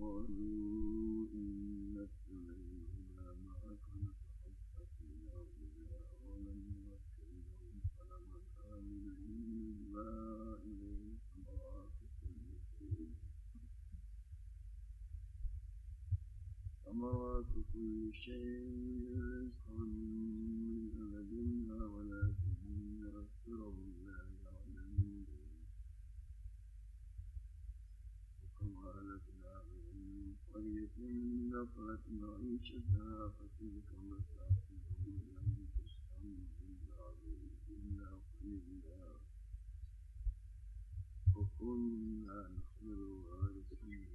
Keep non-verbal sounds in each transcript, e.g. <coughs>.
قالوا كل شيء كل شيء رزقا وكنا نحن الوارثين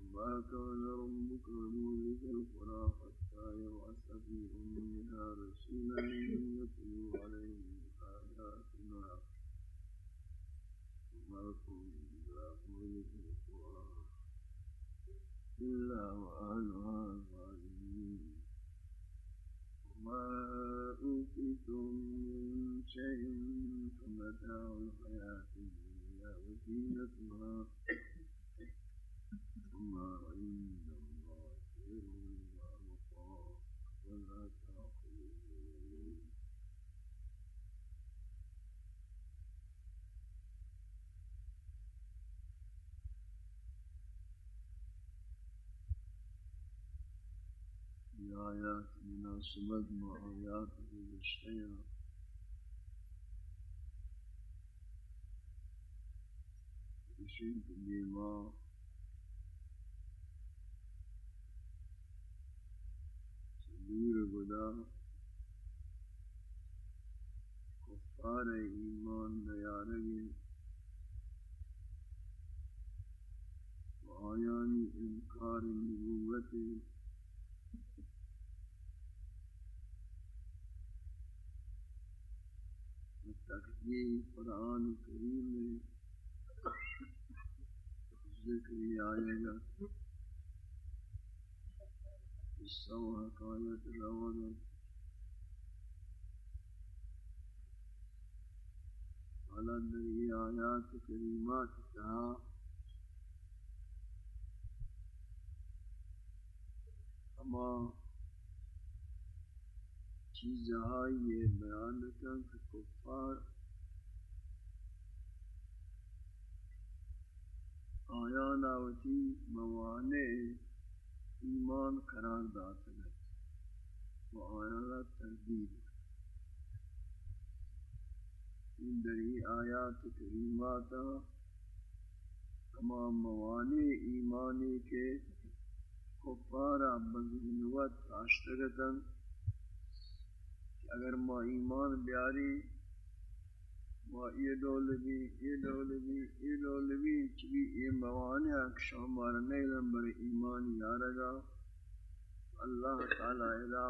وما كان ربك مهلك القرى حتى يبعث في أمها رسولا يتلو عليهم آياتنا. وما كنا مهلك إلا وأهلها ظالمين وما آيات مناسبة مع آيات الشيء يشيد بما دور گدا کفار ایمان نیارگی و آیانی انکار نبوت و تقدیم قرآن کریم میں ذکر آئے گا۔ قصہ و حکایت روانہ على النبي آيات كريمات تها اما چیزہاں یہ بیان کہ کفار آیان آوتی موانع ایمان قرار داتا ہے و آیان تردید ان دری آیات کریمات تمام موانع ایمانی کے کفارا بزنوت کاشتگتن اگر ما ایمان بیاری ما یہ دولوی یہ دولوی یہ دولوی چبی یہ موانع اکشا ہمارا نیلن بر ایمان یارگا اللہ تعالی ادا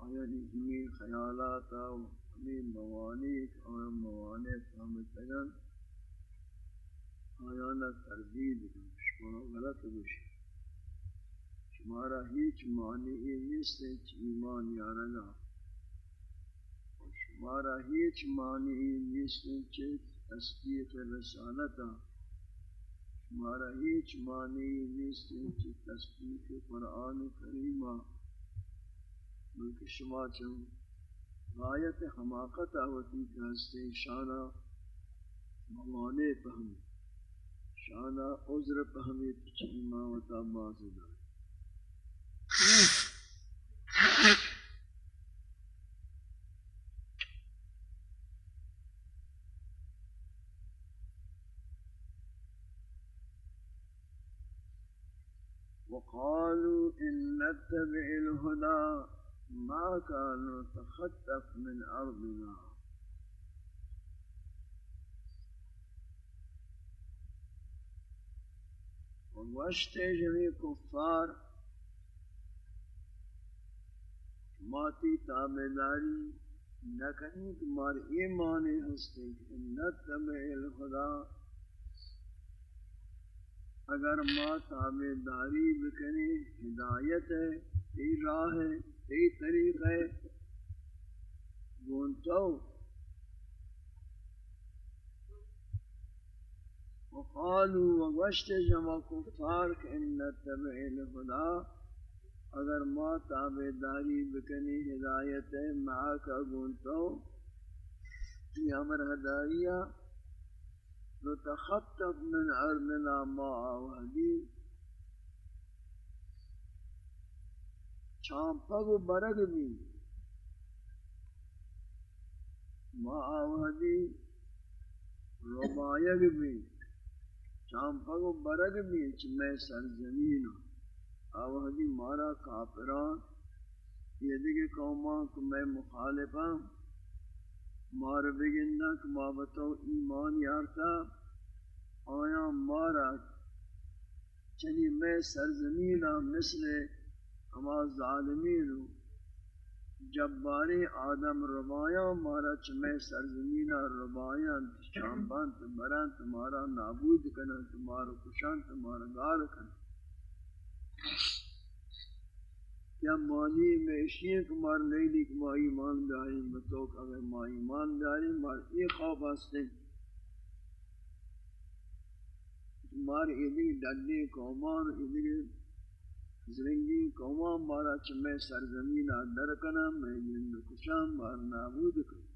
آیت جمی خیالاتا ہمیں موانع اور موانع سامتگن آیانا تردید شما غلط بشی شمارا هیچ معنی نیست ایمان یارگا اور شمارا هیچ معنی نیست چ تصدیق رسالتا۔ شمارا هیچ معنی نیست چ تصدیق قرآن کریمہ بلکہ شما چم غایت حماقت آوتی کا ہستے شانہ موانے پہمی، شانہ عذر پہمی تچ ایماوتا بازدہ واتبع الهدى ما كان تخطف من أرضنا. واشت جميع كفار ماتی تابداری نہ کہیں تمہارے ایمان ہستے نہ تمہیں الخدا اگر ما تابداری بکنی ہدایت ہے تی راہ ہے تی طریق ہے۔ گونتو وقالوا وغشت جمع کفار کہ ان نتبع الہدا اگر ما تابداری بکنی ہدایت معاکا گونتو تی جی، امر ہدایہ۔ نتخطب من عرمنا ما آوہدی چامپگ برگ بھی ما آوہدی ربایگ بھی چامپگ برگ بھی چمے سرزمین آوہدی مارا کافران. یہ دیکھے قومان کو میں مخالفا مار بگندہ کہ ایمان یارتا، آیا مارا چنی میں سرزمین مثل ہما ظالمین جباری آدم ربایاں مارا چمے سرزمین ربایاں شامبان تمہران تمہارا نابود کنا تمہارا کشان تمہارا گار کنا کیا مانی میں اشیاء کمار لیلی کما ایمان بیاری متوک اگر ما ایمان بیاری مار ایک خوف ہستے تمہارے ایدی ڈڈی قومان، ایدی زرنگی قوما مارا چمے سرزمین در کنا میں جن کشام مار نابود کنا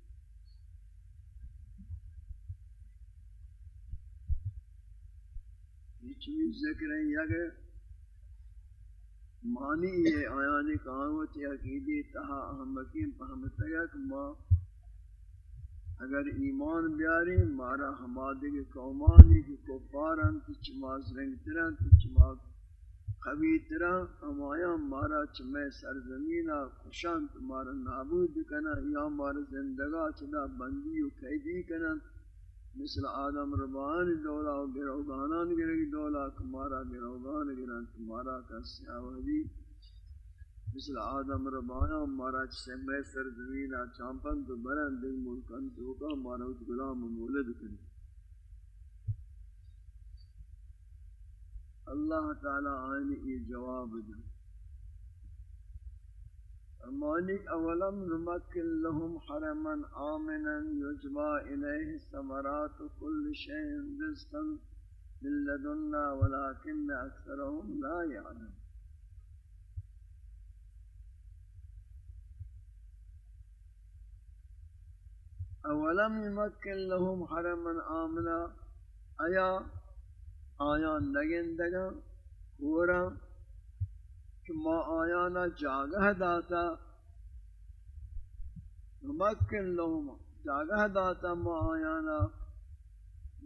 یہ چیز ذکر ہے یہ مانی یہ آیان کہاوت عقیدی تہا احمقین پہمتا ہے کہ ما اگر ایمان بیاری مارا ہمادے کے قومانی کی کفاران تچ ما زرنگ تران تچ ما قوی طرح ہمایا مارا چمے سرزمینہ خوشان تمہارا نابود کنا، یا مارا زندگا چدا بندی و قیدی کنا مثل آدم ربان دولا و گروگانان گرگی دولا کمارا گروگان گران تمہارا کا سیاوہدی مثل آدم ربانا مارا چمے سرزمینہ چامپن تو برن، دل ملکن تو کا، مارا اس غلام مولد کنا اللہ تعالی آئین یہ جواب دے. مالک اولم نمکن لهم حرما آمنا یجبا الیہ سمرات کل شئن رزقا من لدنا ولكن اکثرهم لا يعلم اولم نمکن لهم حرما آمنا؟ ایا آیان نگندگا گورا؟ کہ ما آیانا جاگہ داتا نمکن لهم جاگہ داتا ما آیانا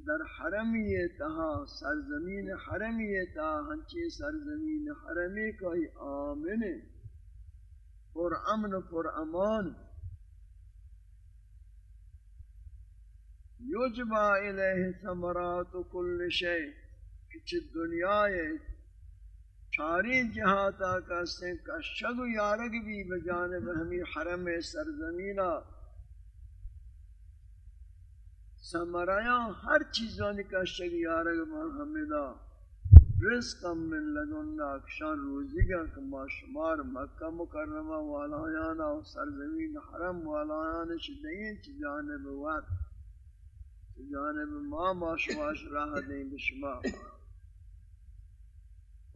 در حرمی تہا، سرزمین حرمی تہا ہنچی سرزمین حرمی کوئی آمن پر امن پر امان۔ یجبا الیہ ثمرات کل شیء کہ دنیا چاری جہاتا کا سن کا شگ یارگ بھی بجانب ہمیں حرم سرزمینہ۔ سمرایا ہر چیزوں کا شگ یارگ محمدہ رزقا من لدننا اکشان روزی گا کما شمار مکہ مکرمہ والایانا و سرزمین حرم والایانا شدین چی جانب وقت جانب ما ما شواش راہ دیں بشما۔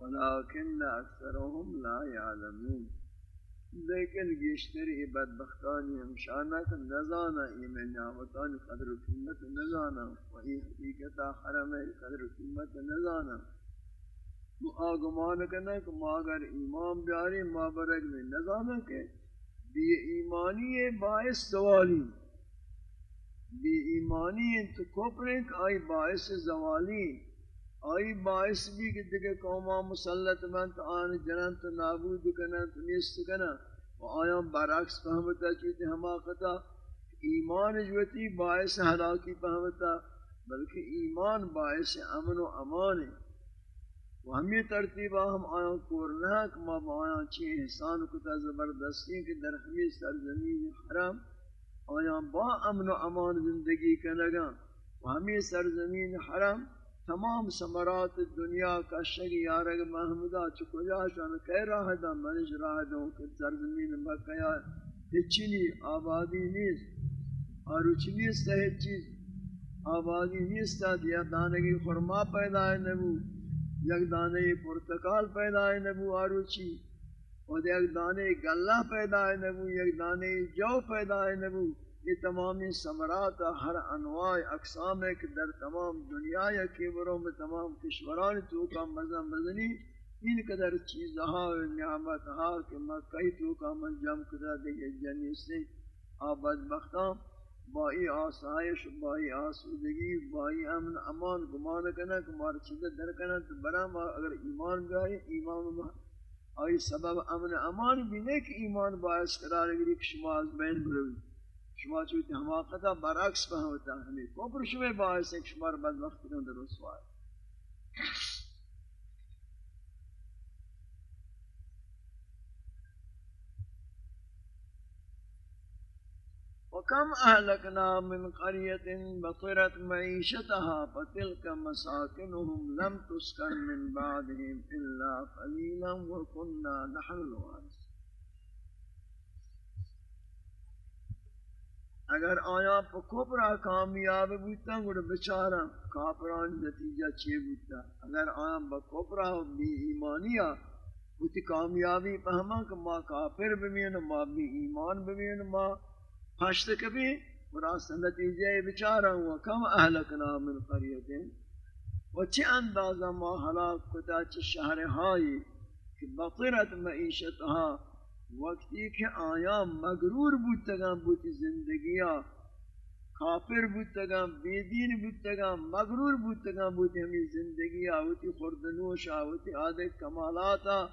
ولكن اکثرهم لا يعلمون. لیکن گیشتری بدبختانی ہمشانہ نزانا ایمین نعمتان قدر و قیمت نزانا. و ای حقیقتا حرم قدر و قیمت نزانا. وہ آگمان کرنا کہ ما اگر ایمان بیاری ما برگ میں نزانا کہ بی ایمانی باعث سوالی بی ایمانی تو کپرنک آئی باعث زوالی. آئی باعث بھی کہ دیکھے قوما مسلط من آن جنن تو نابود کنا تو نیست کنا و آیا برعکس فهمتا چیتے حماقتا ایمان جوتی باعث حلاکی فهمتا، بلکہ ایمان باعث امن و امان ہے و ہمی ترتیبہ ہم آیا کورنا کہ ما با آیا چی احسان کتا زبردستی کہ در ہمی سرزمین حرام، آیا با امن و امان زندگی کنگا. و ہمی سرزمین حرام تمام سمرات دنیا کا شگ یارگ محمدہ چکو جاشان کہہ رہا دا منش راہ دوں کہ سرزمین مکہ ہچنی آبادی نیز اور اچنی سہت چیز آبادی نیستا دیا دانگی خرما پیدا ہے نبو۔ یک دانے پرتکال پیدا ہے نبو آروچی۔ اور یک دانے گلہ پیدا ہے نبو۔ یک دانے جو پیدا ہے نبو۔ یہ تمامی سمرات ہر انواع اقسام ہے کہ در تمام دنیا یا کیبروں میں تمام کشوران تو کا مزہ مزنی، ان قدر چیزہا و نعمتہا کہ مکہی تو کا منجم کدا دے جنی سے آباد بختام بائی آسائش بائی آسودگی بائی امن، امان، گمان کنا کہ مار چیزیں در کنا تو برا ما اگر ایمان گئے ایمان آئی سبب امن امان بھی نہیں کہ ایمان باعث قرار گری کہ شما از بین بروی۔ شما چوتی حماقتا برعکس پہمتا ہمیں کوپر شما باعث ہے کہ شما بدبخت کن در رسوائی وكم أهلكنا من قرية بطرت معيشتها فتلك مساكنهم لم تسكن من بعدهم إلا قليلا وكنا نحن الوارث. اگر آیا پا کپرا کامیاب بودتا، گوڑ بچارا کافران نتیجہ چے بودتا؟ اگر آیا با کپرا بی ایمانیا بودتی کامیابی پہما کہ ما کافر بمین، ما بی ایمان بمین، ما پشت کبھی براست نتیجہ بچارا ہوا، کم اہلکنا من قریتیں و چی اندازہ ما حلاک کتا، چی شہر ہائی کہ بطرت معیشتها وقتی کہ آیا مغرور بودتگاں بودتی زندگیاں، کافر بودتگاں، بے دین مغرور بودتگاں بودتی ہمیں زندگیاں ہوتی خردنوشا ہوتی آدھے کمالاتا۔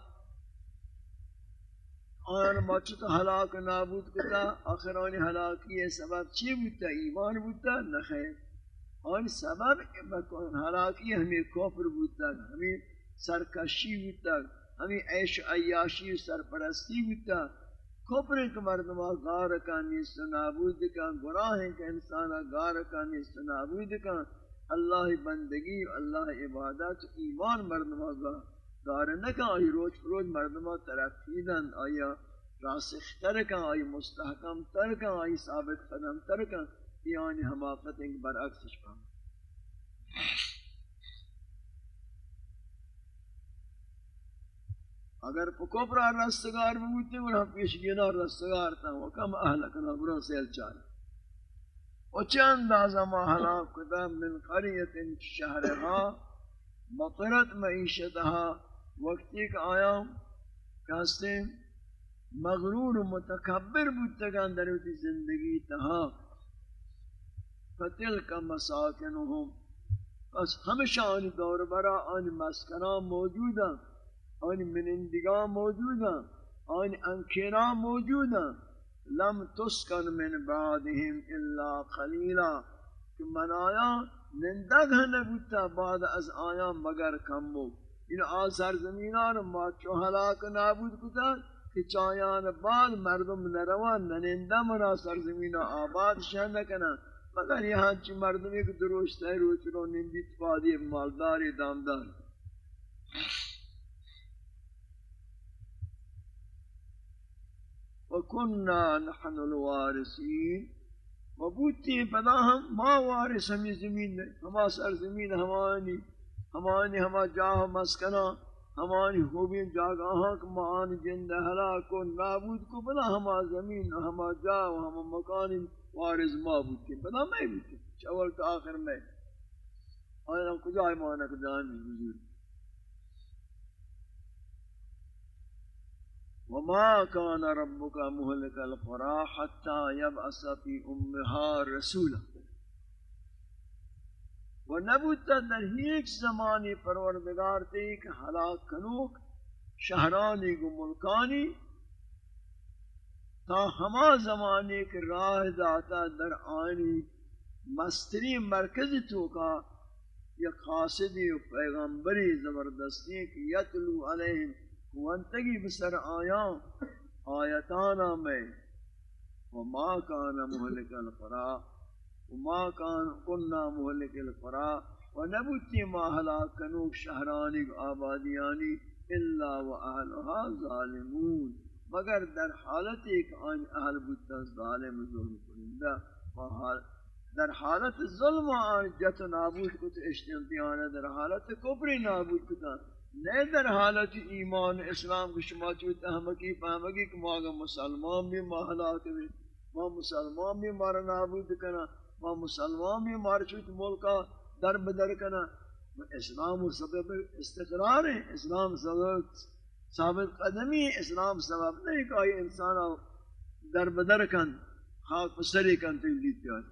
آن مچت ہلاک نابود کتا، آخران ہلاکی سبب چی بودتا؟ ایمان بودتا؟ نخیر آن سبب ہلاکی ہمیں کفر بودتا، ہمیں سرکشی بودتا۔ ہمیں عیش عیاشی سرپرستی بودتا کفر ایک مردمہ غار کا نیست نابود کا، گناہ ہے کہ انسان غار کا نیست نابود کا۔ اللہ بندگی اللہ عبادت، ایمان مردمہ غار نکا آئی روز روز مردمہ ترقی دن آیا راسخ ترکا آئی مستحکم ترکا آئی ثابت قدم ترکا یعنی حماقت انگ برعکسش پاہم اگر پکوپرا رستگار بودتے ورہا پیشگینا رستگار تا وکم اہلکنا برا سیل چارا وچند آزم احلاق کتا من قریت شہرها مطرت معیشتها وقتی کہ آیا کہستے مغرور و متکبر بودتگان در ہوتی زندگی تہا فتل کا مساکنہم۔ پس ہمیشہ آنی دور برا، آنی مسکنہ موجودا ہاں۔ آنی منندگاں موجودا آنی انکینا موجودا لم تسکن من بعدهم الا قلیلا. کہ من آیا؟ نندگ ہنے بودتا بعد از آیا مگر کم بود. این آن سرزمینان ما چو حلاک نابود کتا کہ چایان بعد مردم نروان ننندہ منا سرزمین آباد شہن نکنا مگر یہاں چی مردم ایک دروشت ہے روچ رو نندی تفادی مالداری دامدار. وکننا نحن الوارثین وبوتی پدا ہم ما وارث ہمیں زمین نے ہما سرزمین ہمانی ہمانی ہما جاہ مسکنا ہمانی خوبی جاگاہاں کہ مان جند ہلاک نابود کو بلا ہما زمین ہما جاہ و ہما مکان وارز معبود کی بلا میں بھی چاول آخر میں. آیا کجا ایمانک دانی حضور؟ وما كان ربك مهلك القرى حتى يبعث في امها رسولا. و نبودتا در هیچ زمانی پروردگار تے کہ ہلاک کنوک، شہرانی گو ملکانی، تا ہما زمانی کے راہ داتا در آنی مستری مرکز تو کا یا قاصدی و پیغمبری زبردستی کی یتلو علیہم وانتگی بسر آیاں، آیتانا میں، وما کانا محلک القرآ وما كان كنا مهلك القرى ونبتي ما هلاكنوك شهراني آبادياني الا واهلها ظالمون۔ مگر در حالت ایک آن اہل بودتا ظالم ظلم کنندہ در حالت ظلم آن جت نابود کت اشتیانتیانه در حالت کفری نابود کتن نه در حالت ایمان اسلام که شما چوت احمقی فهمگی که ما اگر مسلمان بھی ما حلاک بھی، ما مسلمان بھی مارا نابود کنا، ما مسلمان بھی مارا چوت ملکا در بدر کنا۔ اسلام سبب استقرار ہے، اسلام سبب ثابت قدمی اسلام سبب نہیں کہ انسان در بدر کن، خاک پسری کن تجلید کن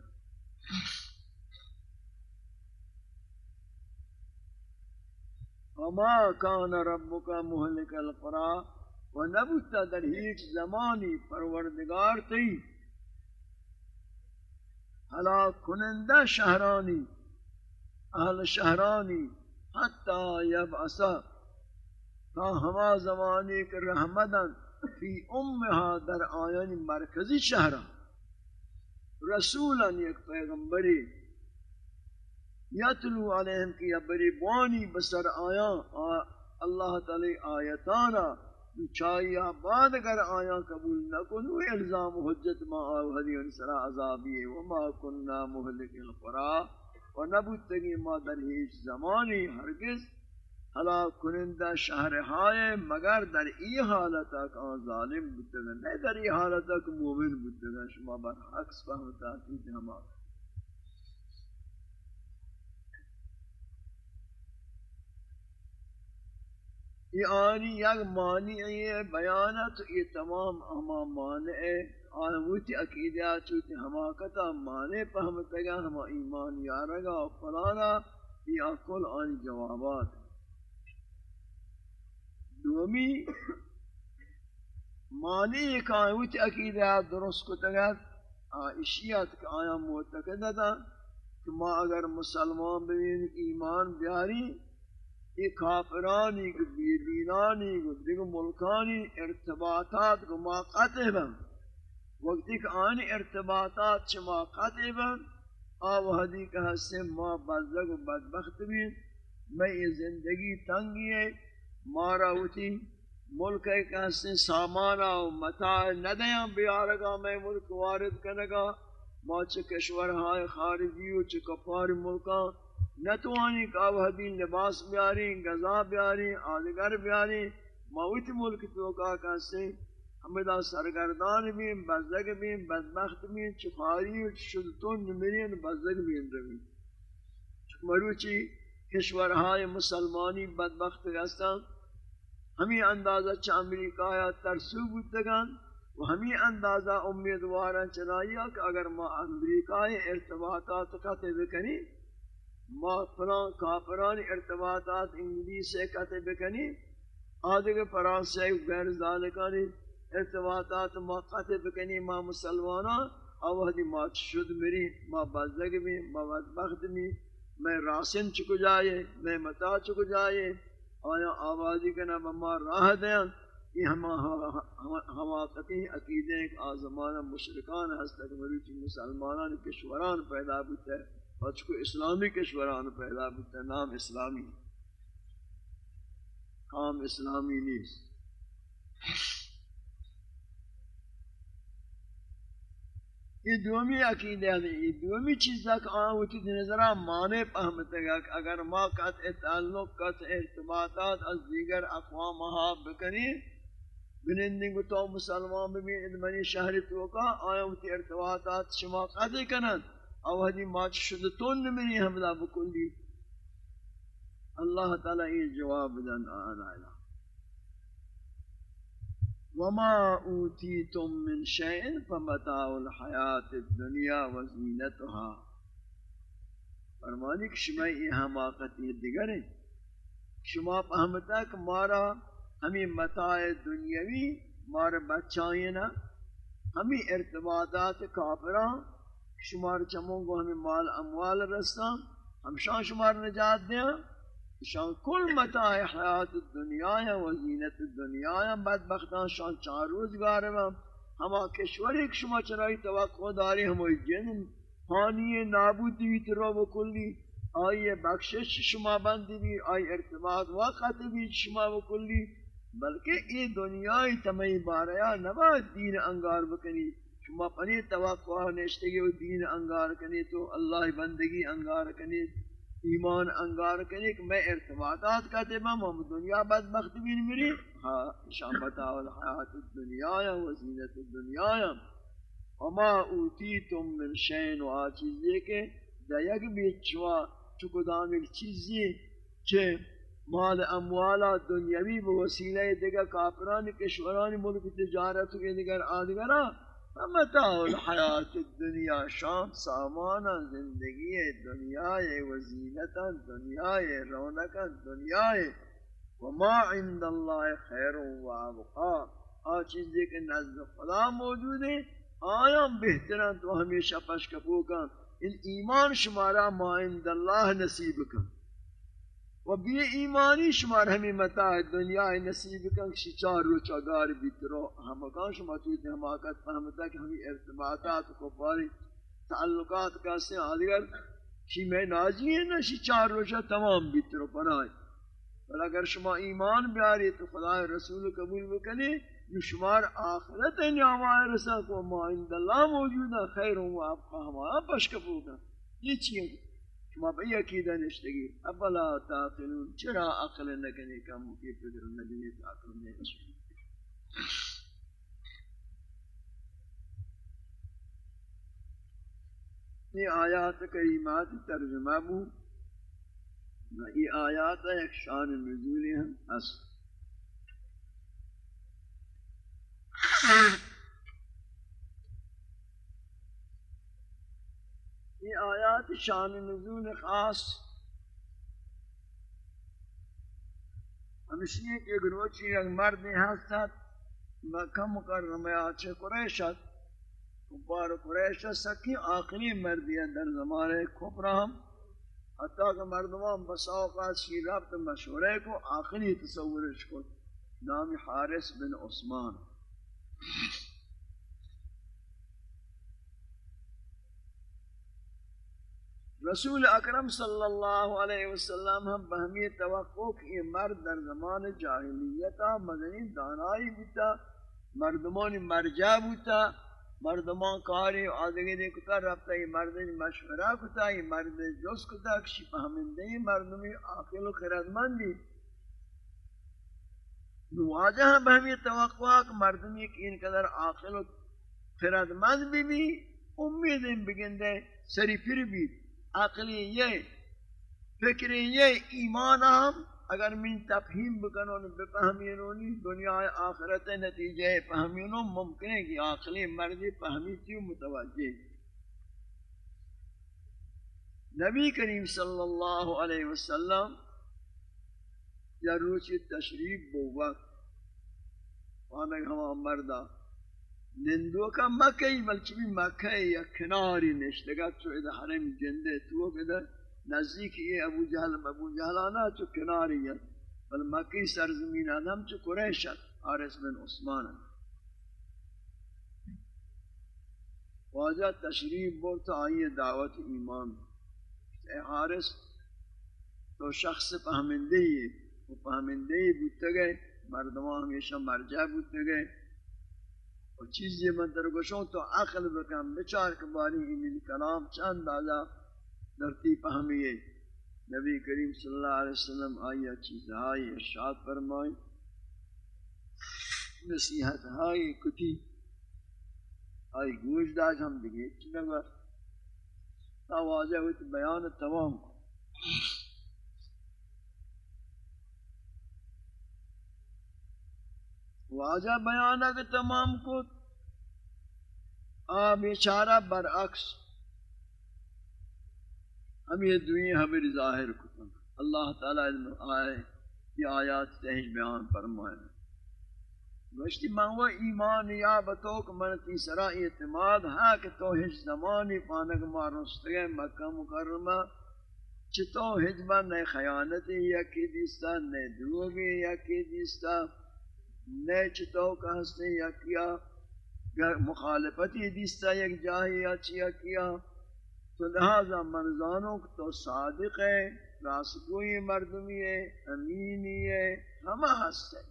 وما كان ربك مهلك القرى ونبت در هیچ زمانی پروردگار تی هلاک کننده شهرانی اهل شهرانی حتی یبعثا تا ہما زمانی کے رحمدن فی امہا در آیان مرکزی شہرہ رسولا یک پیغمبری یتلو علیہم کی ابری بوانی بسر آیا اللہ تعالی آیتانا چاہیے بعد اگر آیا قبول نہ کنو، الزام حجت ما آوہدی انسرا عذابی وما کننا محلک القرآ و نبوتگی ما در ہیچ زمانی ہرگز ہلاک کنندہ شہر ہائے، مگر در ای حالتا کہ آن ظالم بودتا نہیں در ای حالتا کہ مومن بودتا شما بر حق فهمتا چیز یہ آنی یک معنی ہے بیانت یہ تمام ہما معنی ہے۔ آنوتی عقیدیات چوتی حماقتا معنی پہمتا گا ہما ایمان یارگا و فلانا۔ یہ کل آنی جوابات دومی، معنی ایک آنوتی عقیدیات درست کو تگت اشیات کا آیا معتقدہ تھا کہ ما اگر مسلمان ببین ایمان بیاری یہ کافرانی کو، بیدینانی کو دیکھ ملکانی ارتباطات کو ما قطع بن. وقتی کہ آنی ارتباطات چما قطع بن، آو حدی کہ ہستے ما بزدگ و بدبخت بھی. میں یہ زندگی تنگی ہے مارا ہوتی ملک ہے کہ سامانا و متاع ندیاں بیارگا، میں ملک وارد کنگا. ما چھ کشور ہائے خارجی و چھ کفار ملکان نتوانی کاوہدی لباس بیاری، غذا بیاری آدگر بیاری موت ملک تو کا کاسے ہمدا سرگردان بھی بزدگ بھی بدبخت بھی چخاری شدتون نمرین بزدگ بھی اندرمی مروچی کشورهای مسلمانی بدبخت گستا ہمیں اندازہ چا امریکہ یا ترسو بودتگان و ہمیں اندازہ امیدوارا چنائیا کہ اگر ما امریکہ ارتباطات قطع بکنی ما فلان کافران ارتباطات انگلیس سے کہتے بکنی، آدھے فرانسے غیر ذالکانی ارتباطات ما قطع بکنی، ما مسلمانا اوہدی ما شد میری، ما بزدگ بھی ما بدبخت بھی میں راسن چکو جائے، میں متا چکو جائے، آیا آبادی کا نام ما راہ دیں یہ ہما حماقتی عقیدیں ایک آزمانہ مشرکان ہستک مروچی مسلمانان کشوران پیدا بوتا ہے آج کو اسلامی کشوران پیدا بتا نام اسلامی کام اسلامی نیست یہ دومی عقیدہ ہے، یہ دومی چیز تک آن ہوتی تھی نظرہ مانے پہمتے گا کہ اگر ما قطع تعلق، قطع ارتباطات از دیگر اقوام محاب بکنی بنندی کو تو مسلمان بمی ادمنی شہری توکا آیا ہوتی ارتباطات شما قطع کنند۔ او هدی مات شده تو نمیری حملہ بکلی۔ اللہ تعالی یہ جواب دن آنا وما اوتیتم من شیئن فمتاع الحیات الدنیا وزینتها فرمانی کہ شما یہ حماقتی دیگر ہے شما فهمتا کہ مارا ہمیں متاع دنیاوی، مارا بچائیں نا ہمیں ارتباطات کافران شمار چمون کو ہمیں مال اموال رستا ہم شان شمار نجات دیا شان کل متاع حیات الدنیا یا وزینت الدنیا یا بدبختان شان چار روزگار میں ہما کشور ایک شما چرائی توقع داری ہموی جن پانی نابود دیویت رو بکلی آئی بخشش شما بندی بھی، آئی ارتباط وقت بھی شما بکلی بلکہ یہ دنیای تمہی باریا نبا دین انگار بکنی۔ شما پنی توقع نشتگی و دین انگار کنی تو اللہ بندگی انگار کنی ایمان انگار کنی کہ میں ارتباطات کہتے ہیں ہم دنیا بدبخت بھی نہیں ہاں شام بتاو الحیات الدنیا و زینت الدنیا وما اوتیتم من شین و آچیز آچیزی کے دیگ بیچوا چکدام ایک چیزی چھے مال اموالا دنیاوی بوسیلہ دیگا کافران، کشوران، ملک تجارت کے دیگر آدگرہ متاع الحیات الدنیا، شام سامان زندگی دنیا وزینت دنیا رونق دنیا وما عند اللہ خیر و ابقا. آ چیزیں کہ نزد خدا موجود ہے آیا بہترین تو ہمیشہ پشکپو کن. ان ایمان شمارا ما عند اللہ نصیب کن. و بی ایمانی شمار ہمیں متاع دنیا نصیب کن کسی چار رو چاگار بیترو ہمکان شما چوتی حماقت فهمتا کہ ہمیں ارتباطات کو پاری تعلقات کا سے آدگر شی میں نازی ہے نا شی چار روشا تمام بیترو پنائی بل اگر شما ایمان بیاری تو خدا رسول قبول بکنی جو شمار آخرت نعمائے رسا کو ما عند اللہ خیر ہوں آپ کا ہمارا پشکفو کا یہ چیئے شما به عقیده نشتگی افلا تعقلون. چرا عقل نکنی کم کی فکر نکنی عقل نکنی یہ آیات کریمات ترجمہ بو. یہ آیات ایک شان نزولی ہم اصل یہ آیات شان نزول خاص ہمشی کے گروچی ایک مرد ہستت، مکہ مکرمہ آچے قریشت کبار قریشت سکی آخری مردی در زمانے کفرہم. حتیٰ کہ مردمان بساوقات شی ربط مشورے کو آخری تصورش کو نام حارس بن عثمان. رسول اکرم صلی اللہ علیہ وسلم ہم بہمی توقع کہ مرد در زمان جاہلیتا مدنی دانائی بوتا، مردمان مرجع بوتا، مردمان کاری آدھگی دیکھتا رفتا یہ مرد مشورہ کتا، یہ مرد جس کتا، کشی فہمندے مردمی آقل و خردمندی نواجہ ہم بہمی توقع کہ مردمی کی انقدر آقل و خردمند بھی بھی امیدیں بگندے، سری پھر بھی۔ عقلی یہ فکری یہ، ایمان ہم، اگر من تفہیم بکنون بفہمینونی دنیا آخرت نتیجہ فہمینون ممکن ہے کہ عقلی مردی فہمی کیوں متوجہ۔ نبی کریم صلی اللہ علیہ وسلم یا روچی تشریف بوقت وانک ہما مردہ نندو کا مکہی بلچہ بھی مکہی یا کناری نشتگا چو ادھا حرم جندے تو ادھا نزدیک یہ ابو جہل ابو جہل آنا چو کناری ہے. بل مکہی سرزمین آدم چو قریشت حارس بن عثمان واجہ تشریف بورتا آئیے دعوت ایمان. اے حارس تو شخص پہمندے ہی وہ پہمندے ہی گئے، مردمان ہمیشہ مرجع بودتے گئے. اور چیزی من در گوشوں تو عقل بکم، بچار کباری این کلام چند آجا درتی پہمیے نبی کریم صلی اللہ علیہ وسلم آیا چیز آئی ارشاد فرمائی نصیحت آئی کتی، آئی گوش داج ہم دیگے چنگا تا واضح ہوئی تو بیان تمام کو واجہ بیانہ کے تمام کو آ بیچارہ برعکس ہم یہ دنیا ہمیں ظاہر کو اللہ تعالیٰ آئے، یہ آیات تحج بیان فرمائے۔ گوشتی من وہ ایمان یا بتوک من تیسرا اعتماد ہے کہ تو ہج زمانی پانک مارستگے مکہ مکرمہ چتو ہجبہ نئے خیانتی یا کی دیستا نئے دروگی یا کی دیستا نیچ تو کا ہستے یا کیا مخالفتی دیستا یک جاہی یا چیا کیا تو لہذا منزانوں تو صادق ہے راسگوئی مردمی ہے، امینی ہے، ہمہ ہستے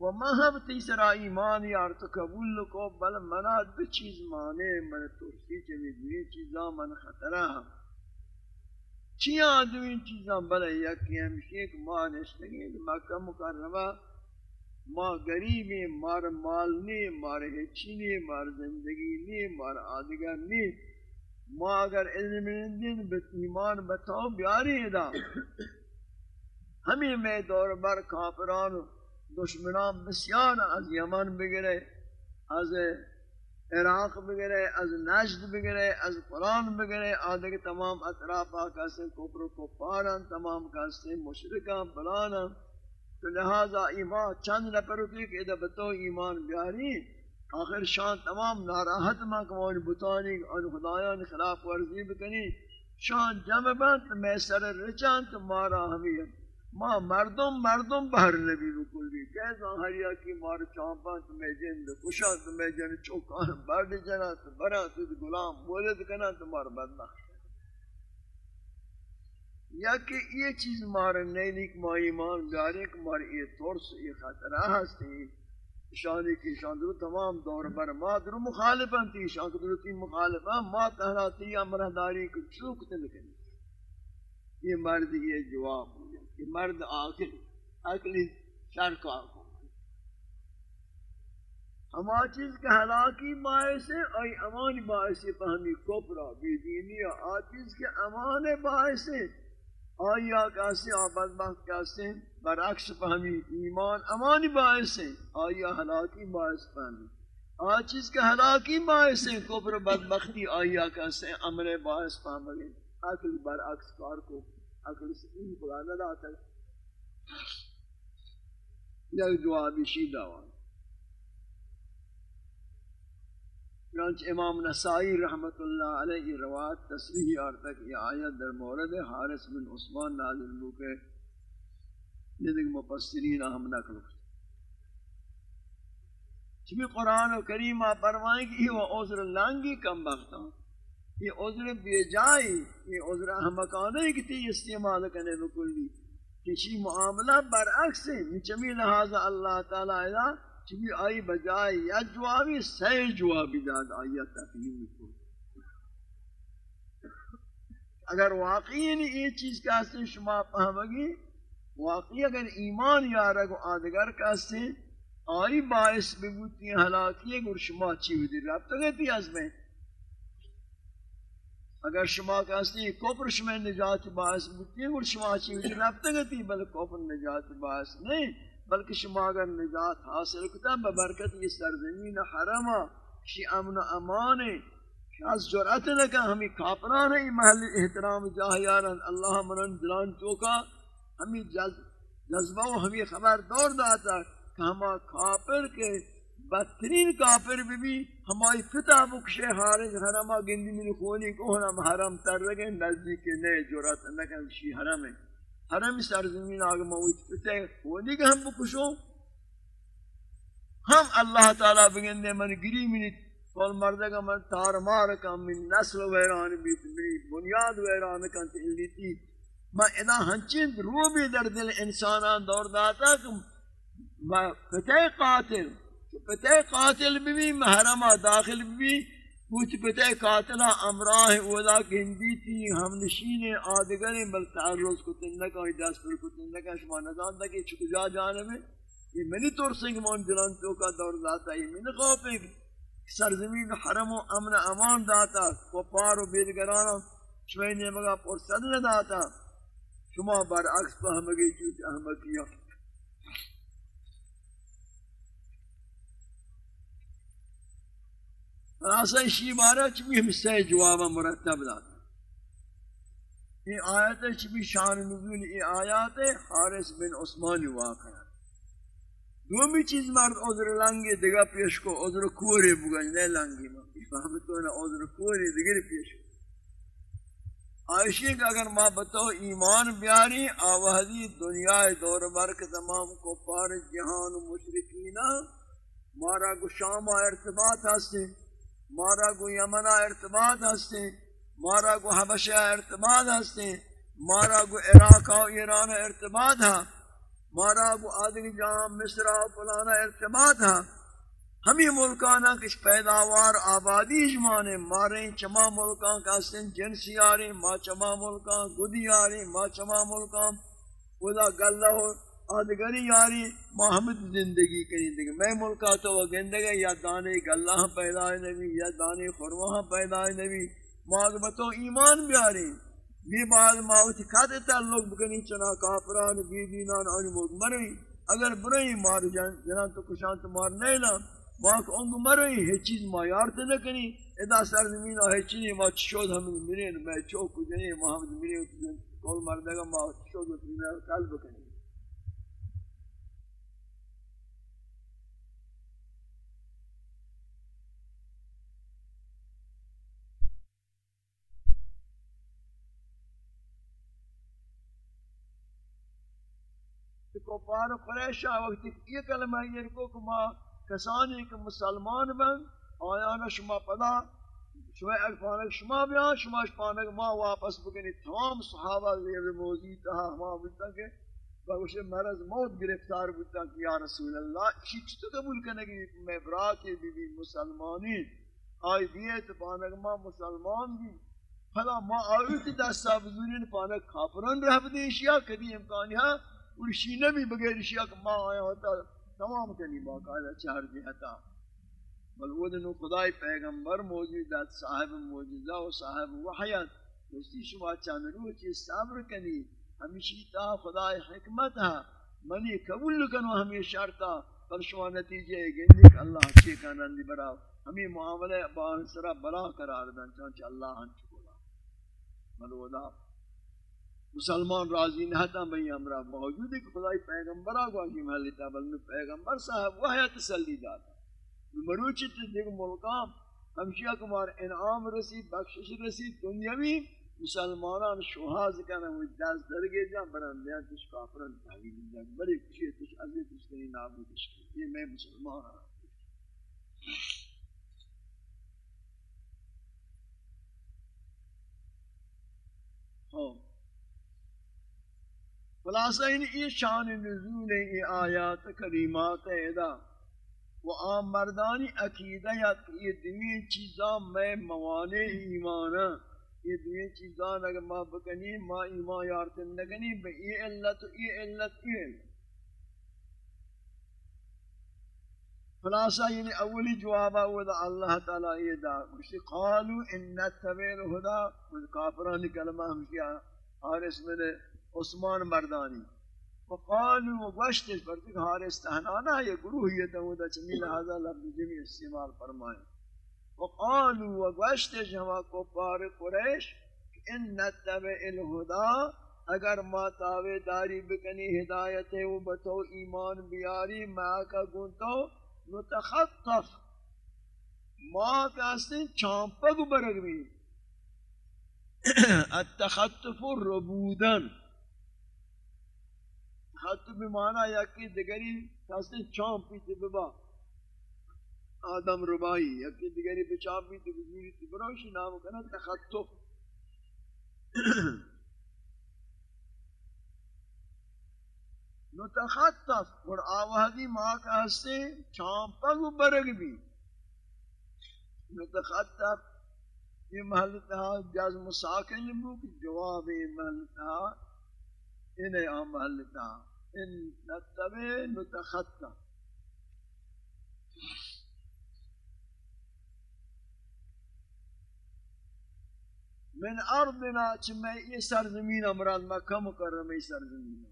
و مہب تیسرا ایمان یار تو قبول کو بل منا دو چیز مانے، من ترسی چلی دوی چیزاں من خطرہ۔ ہم چیاں دوی چیزاں بل یکی ہمشی ایک ماں نشتگی مکہ مکرمہ ما غریب مار مال نہیں مار ہچی نہیں مار زندگی نہیں مار آدگر نہیں ما اگر علم دین ایمان بتاؤ بیاری دا ہمیں میں دور بر کافران دشمنان بسیار از یمن بگرے، از عراق بگرے، از نجد بگرے، از قرآن بگرے۔ آدھے تمام اطراف آکا سے کفر و کفاران، تمام کاسے مشرکان بلانان تو لہذا ایمان چند رپر نپروکی کہ ادھا بتو ایمان بیاری، آخر شان تمام ناراحت ماں کمانی بتانی ان خدایان خلاف ورزی بکنی، شان جمع بند میں سر رچان تو مارا ہمیں ماں مردم مردم بہر نبی بکلی کیسا ہریا کی مار چامپا تو میں جن کشا تو میں جن چوکان برد جنا، تو برا تو غلام مولد کنا، تو مار بدبخت یا کہ یہ چیز مار نہیں نہیں کہ ماں ایمان گارے کہ مار یہ ترس یہ خطرہ ہستی شانی کی شان درو تمام دور بر ما درو مخالفن تی شان درو تی مخالفن ما تہنا تی امرہداری کو چوک تے تلکنی یہ مرد یہ جواب ہو یہ مرد آکل اکلی شرکار کو ہما چیز کے ہلاکی باعث ہے اور امان باعث ہے پہمی کپرا بیدینی آ چیز کے امان باعث ہے آیا کیسے آباد بخت کیسے برعکس فہمی ایمان امانی باعث ہیں، آیا حلاکی باعث فہمی۔ آج چیز کے حلاکی باعث ہیں، کفر بدبختی آیا کیسے امر باعث فہمی۔ عقل برعکس کار کو، عقل سے ان کو نہ لاتا۔ یک جوابی شیدہ وان۔ چنانچہ امام نسائی رحمت اللہ علیہ روایت تصریح اور تک یہ آیت در مورد حارث بن عثمان نازل ہو کے یہ مفسرین ہم نقل چمی قرآن و کریم فرمائیں کہ یہ عذر لانگی کم بختا ہاں۔ یہ عذر بے جائی، یہ عذر احمقانے کی تی استعمال کرنے بکلی کسی معاملہ برعکس ہے چمی لہذا اللہ تعالی چبی آئی بجائے یا جوابی سی جوابی داد، آئی تفہیم کو۔ اگر واقعی نہیں یہ چیز کہتے شما فہمگی واقعی اگر ایمان یارہ کو آدگر کہتے آئی باعث بگوتی، حلاکی گر شما چی ہوئی رب تو گئتی از میں۔ اگر شما کہتے کوپر شما نجات باعث بگوتی گر شما چی ہوئی رب تو گئتی بل کوپر نجات باعث نہیں۔ بلکہ شما اگر نجات حاصل کتا ببرکت یہ سرزمین حرما شی امن و امان شاز جرأت لکا ہمیں کافران ہیں محل احترام جاہیاران اللہ منن دلان چوکا ہمیں جذبہ و ہمیں خبر دور داتا، کہ ہما کافر کے بدترین کافر بھی بھی ہماری فتح بکشے حارج حرما گندی من خونی کو ہم حرم تر رگے، نزدیک نئے جرأت لکا شی حرم ہے حرم سرزمین آگے موت پتے خودی کہ ہم بکشو ہم اللہ تعالیٰ بگندے من گری منی کول مردگا من تار مار کم من نسل ویران بیت منی بنیاد ویران کن تیلیتی ما ادا ہنچین رو بھی در دل انسانان دور داتا کہ ما پتے قاتل پتے قاتل بھی محرمہ داخل بھی پوچھ پتے قاتلہ امراہ اولا گندی تھی، ہم نشین آدگریں بل تعرض کو تنکا ہوئی دست پر کو تنکا شما نظام تھا کہ چکو جا جانے میں۔ یہ منی طور سے من جلانتوں کا دور داتا یہ منی خوف ہے۔ سرزمین حرم و امن امان داتا کو پار و بیدگرانا شوئے مگا پر صدر داتا۔ شما برعکس پہمگی چوت احمقیہ خلاصہ اسی بارہ چمی حصہ جواب مرتب داتا یہ آیت چمی شان نزول، یہ آیات حارس بن عثمان واقع دومی چیز مرد عذر لنگی دیگا پیش کو، عذر کوری بگن، نہیں لنگی ما فهمتو نا عذر کوری دیگر پیش۔ کو آئیشی کہ اگر ما بتو ایمان بیاری آوہدی دنیا دور برک تمام کو پار جہان و مشرکینا مارا گشام ارتباط ہستے۔ مارا کو یمنا ارتباط ہستے، مارا کو حبشہ ارتباط ہستے، مارا کو عراق و ایران ارتباط ہا مارا کو آدمی جام مصرا فلانا ارتباط ہے ہمیں ملکانا کچھ پیداوار آبادی جمانے مارے چما ملکان کا سن جنسی آرے، ما چما ملکان، گدی آرے، ما چما ملکان خدا گلہ ہو۔ آدگری یاری، محمد زندگی کری دیگه میں ملکا تو وہ گندگی یا دانے گلہ پیدا نبی، یا دانے خرمہ پیدا نبی۔ ماغبتوں ایمان بیاری۔ بی بعد ماوتی کھاتے تعلق بکنی چنا، کافران بی دینان آنی موت مروی اگر برئی مار جان جنان تو کشان تو مار نہیں نا۔ ماں کو انگو مروی ہے چیز ما یارت نکنی ادا سرزمین ہے چیزی ما چشود ہم مرین، میں چوک جنی، محمد مرین کول مردگا ما چشود ہم قلب کنی کفار قریش وقت یہ کلمہ یہ کو کہ ما کسانی کہ مسلمان بن آیان شما پدا، شما ایک پانک شما بیان شما پانک ما واپس بکنی. تمام صحابہ زیر موزی تہا ہما بودتا کہ بگوش مرض موت گرفتار بودتا کہ یا رسول اللہ اسی چھتو قبول کرنے کی میں براتی بی بی مسلمانی؟ آئی بیت پانک ما مسلمان بھی پھلا ما آئیتی دستا بزرین پانک کافران رہ بدیشیا کدی امکانی ہاں ارشی نبی بغیر شیعہ کہ ماں آیا ہوتا، تمام کنی باقاعدہ چار جہتا بل وہ دنو خدای پیغمبر موجود صاحب موجودہ و صاحب وحیت دوستی شما چاند روح چی صبر کنی ہمیشی تا خدای حکمت ہے۔ منی قبول کنو ہمیں شرطا پر شما نتیجے گندی کہ اللہ چی کنندی برا ہمیں معاملے بانسرہ بلا قرار دن چانچہ اللہ ہن چکولا بل وہ دا مسلمان راضی نہ تھا بھئی ہمرا موجود ہے کہ خدای پیغمبر آگوا کی محلی تا، بلن پیغمبر صاحب وہ ہے تسلی داتا۔ مروچی تو دیکھ ملکام ہمشیہ کمار انعام رسید، بخشش رسید، دنیاوی مسلمانان شوہاز کنا ہوئی دست درگے جا برن دیا تش کافرن تحویل جا بڑی کشی تش، عزیز تش کنی نابود تش۔ یہ میں مسلمان آرہا ہاں۔ خلاصہ ان یہ شان نزول یہ آیات کریمات ادا و عام مردانی عقیدہ یا یہ دوی چیزاں میں موانے ایمان یہ دوی چیزاں اگر ما بکنی، ما ایمان یارتن نگنی بے یہ علت یہ علت یہ علت خلاصہ یعنی اولی جوابہ ودا اللہ تعالی یہ دا مشتی قالو ان نتبیر ہدا کافرانی کلمہ ہم کیا اور اس میں عثمان مردانی وقالوا وغشتش برتی کہ ہار استحنانا یہ گروہیت ہوں دا چمی لہذا لفظ جمعی استعمال فرمائیں وقالوا وغشتش ہوا کفار قریش ان نتبع الہدا اگر ما تاوے داری بکنی ہدایت ہے وہ بتو ایمان بیاری، ما کا گنتو نتخطف ما کاستے چامپگ برگوی <coughs> التخطف الربودن. حتی بمانا یکی دگری کسی چام پیتی ببا آدم ربایی یکی دگری بچام پیتی بزوری تی بروشی نام کنا تخطف۔ <clears throat> نتخطف اور آوہدی ماں کا ہستے چام پگ برگ بھی۔ نتخطف یہ محل تہا جاز مساکن لبو کی جواب یہ محل تہا انہیں آم محل تہا إن نتبع نتخطى. من أرضنا چمي إيه سرزمين أمراض مكة مكرمة إيه سرزمين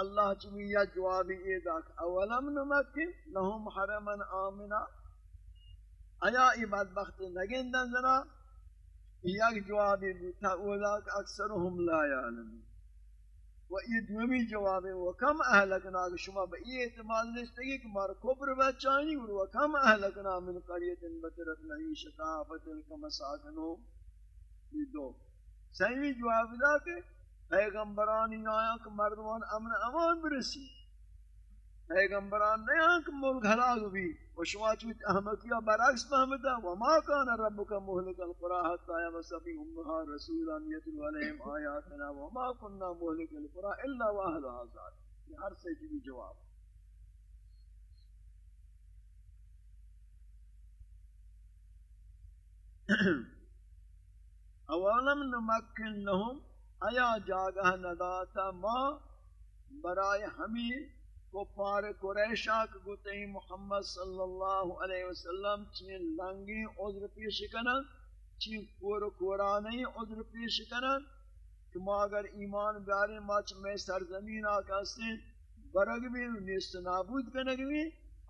الله چمي يا جوابي إيه داك. أولم نمكن لهم حرما آمنا. أيا إيه بدبخت نگندن زنا. یک جوابی بود تا لا يعلمون. و یہ دومی جواب ہے وہ کم اہلکنا شما با یہ احتمال نشتگی کہ مار کبر بچانی و کم اہلکنا من قریت بطرت نہیں شکافت کم ساکنو یہ دو. صحیح جواب دا کہ پیغمبرانی آیا کہ مردمان امن امان برسی پیغمبران نہیں آن کہ ملک حلاق بھی و شما چوت احمقیہ برعکس محمدہ وما کان ربک مہلک القرآن حتی یا وصفی امہا رسولان یتلو علیہم آیاتنا وما کننا مہلک القرآن الا واہد آزاد ہر سے بھی جواب. <coughs> اولم نمکن لهم ایا جاگہ نداتا ما برائے ہمیں کفار قریشہ کو گوتے ہیں محمد صلی اللہ علیہ وسلم، چین لنگی عذر پیش کنن چین کور کورانی عذر پیش کنن کہ ما اگر ایمان بیارے ماچ میں سرزمین آکا سے برگ بھی نیست نابود کنگ بھی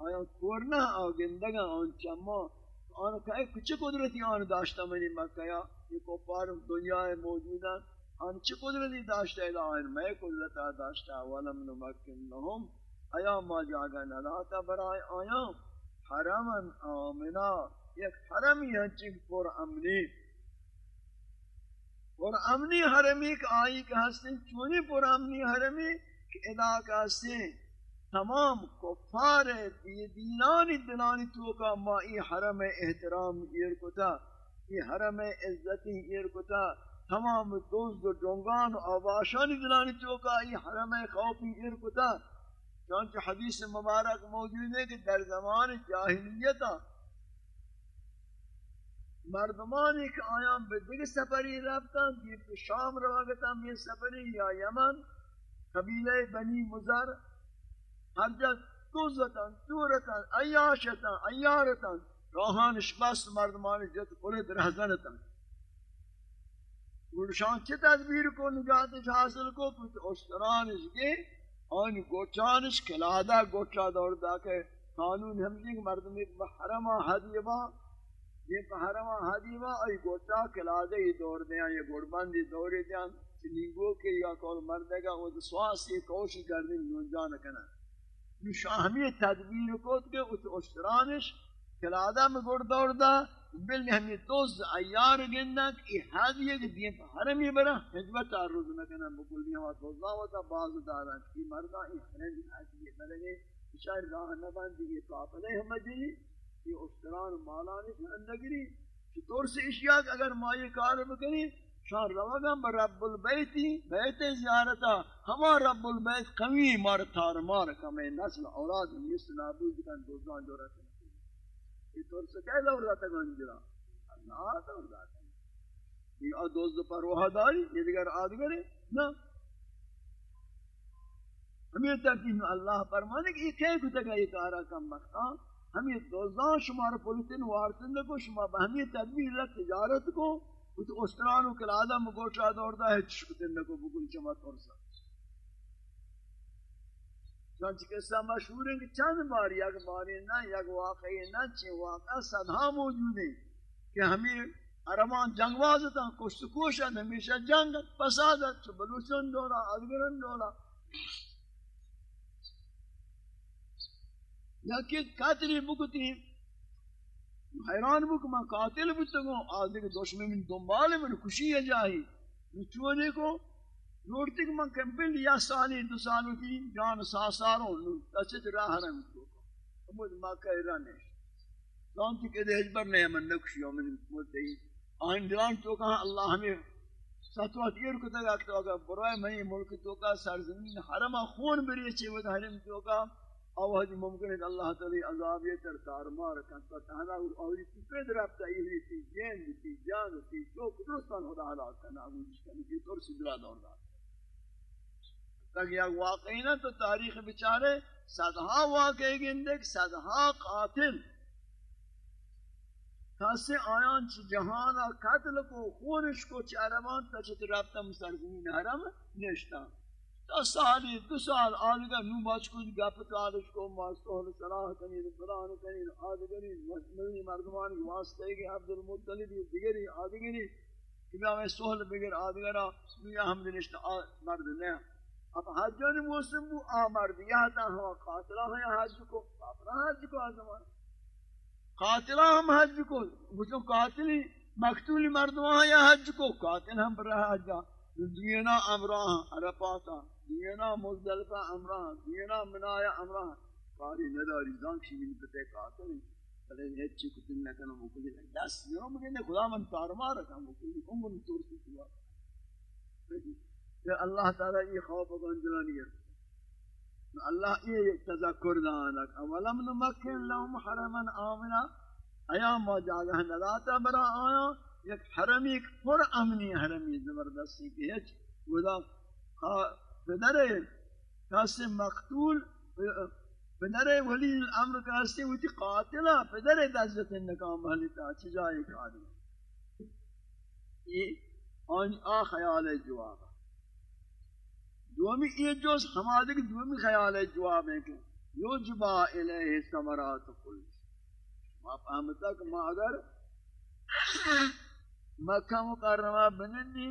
آیا کورنا آو گندگا آن چما آن کہے کچھ قدرتی آن داشتا منی مکہ یہ کفار دنیا موجودان آن چھ قدرتی داشتا ہے، آن میں قدرتا داشتا، ولم نمکن لهم آیا ما جاگا نلاتا برای آیا حرما آمنا، یک حرمی ہنچی پر امنی۔ پر امنی حرمی کہ آئی کہ ہستیں چونی پر امنی حرمی کہ ادا کا ہستیں تمام کفار دینانی دلانی تو کا ما ای حرم احترام ایر کتا، ای حرم عزتی ایر کتا۔ تمام دوست و جنگان و آباشانی دلانی تو کا ای حرم خوفی ایر کتا۔ چونچہ حدیث مبارک موجود ہے کہ در زمان جاہلیتا مردمانی کہ آیاں بدگ سفری رفتا جیب شام رواگتا یہ سفری یا یمن قبیلہ بنی مزر ہر جا توزتا دورتا ایاشتا ایارتا روحانش بس مردمانی جت قلت رہزنتا گلشان چه تدبیر کو نجاتش حاصل کو کچھ اشترانش کے آن گوچانش کلادا گوچا دور دا کہ قانون ہمزی کہ مردم ایک بحرما حدیبا یہ بحرما حدیبا ای گوچا کلادا ہی دور دیا یہ گوڑبندی دوری دیا چنینگو کے یا کول مردے گا، وہ سواس یہ کوشش کردیں نونجان کنا۔ یہ شاہمی تدبیر کو کہ اس اشترانش کلادا میں گوڑ دور دا۔ بل ہمیں دوز ایار گندک ای حادیه که دیم حرمی برا حجبت تعرض نکنن بکلی ہوا دوزا ہوتا باز دارن کی مردا ای حرمی حادیه برگے شاید راہ نبندی یہ قافلے ہمجی یہ اشتران مالانی اندگری۔ چطور سے اشیاء اگر ما یہ کار بکنی؟ شان روگم بر رب البیتی بیت زیارتا ہما رب البیت قوی مار تار مار کمی نسل، اولاد، نیست، نابود، کن، دوزان جو رکھن یہ طور سے کہہ لور رہا تھا گنجرا اللہ دور رہا تھا۔ یہ دوست پر وحداری یہ دیگر آدگر ہے نا ہمیں ترتیب اللہ فرمانے کہ یہ کہہ کتا گا یہ کارا کم بختا ہمیں دوزان شمار پولیتن وارتن کو شما بہمی تدبیر رکھ تجارت کو۔ اس استران و کلادہ مگوشا دور دا ہے چشکتن کو بکل چما تورسا۔ چنانچہ قصہ مشہور ہے کہ چند بار یک باری نہ یک واقعی نہ چی واقع صدہا موجود ہے کہ ہمیں عربان جنگ وازتا کشت کوشت ہمیشہ جنگ پسادت چو بلوچن دولا ادگرن دولا یا کہ قاتلی بکتی حیران بک میں قاتل بکتا گو آدھے دشمن من دنبال من کشی ہے جاہی چونے کو نورتی کہ من کمپل یا سالی دو سالو کی جان ساساروں تچت راہ رنگ کو امود ما کہہ رانے لانتی کہ دہج بر نہیں من نکشی من مدعی آئین دلان تو کہا اللہ ہمیں ستوات ایر کو تک اکتا ہوگا برائے میں ملک تو کا سرزمین حرم خون بری چی ود حرم تو کا او حج ممکن ہے اللہ تعالی عذاب یہ تر تار مار کن تو تہنا اور یہ پید رفتا یہ تھی، جین تھی، جان تھی، جو درستان خدا حالات کنا ابو جس کا یہ طور سے دلا دور دا تک یا واقعی نہ تو تاریخ بیچارے صدہا واقعی گندک صدہا قاتل۔ کاسے آیان چی جہانا قتل کو، خونش کو، چی عربان تا چی رابطہ مسرزمین حرم نشتا۔ تا سالی، دو سال آدھگا نو باچ کچھ گپ تالش کو ماستوہل صلاح کنید فلان کنید آدھگری ملنی مردمانی واسطے گی عبدالمطلبی دیگری آدھگری کہ میں سوہل بگر آدھگرہ نویا ہم دنشتا مرد نہیں اب حجان موسم بو آمر دیا تا ہوا، قاتلہ ہیں حج کو قاتلہ حج کو آزمان۔ قاتلہ ہم حج کو بچوں قاتلی مقتولی مردمان یا حج کو، قاتل ہم پر حجا دینا امراہ عرفاتا دینا مزدلفہ امراہ دینا منایا امراہ قاری نداری زانکشی من پتے قاتل بلے ہچی کتن نکنو مکلی۔ دس یوم گنے خدا من تارما رکھا مکلی امن تورسی سوا کہ اللہ تعالی یہ خوف کو انجلانی ہے۔ اللہ یہ تذکر دانک اولم نمکن لهم حرما آمنا۔ ایا ما جاگہ نداتا برا آیا۔ یک حرمی پر امنی حرمی زبردستی کی ہچ ودا پدر کاسی مقتول، پدر ولی الامر کاسی ویتی قاتلہ، پدر دزت نکام حلیتا چجائے کاری۔ یہ آن خیال جواب۔ دومی یہ جوز ہمارے کی دومی خیال ہے جواب ہے کہ یجبا الیہ سمرات کل ما فهمتا کہ ما اگر مکہ مکرمہ بننی،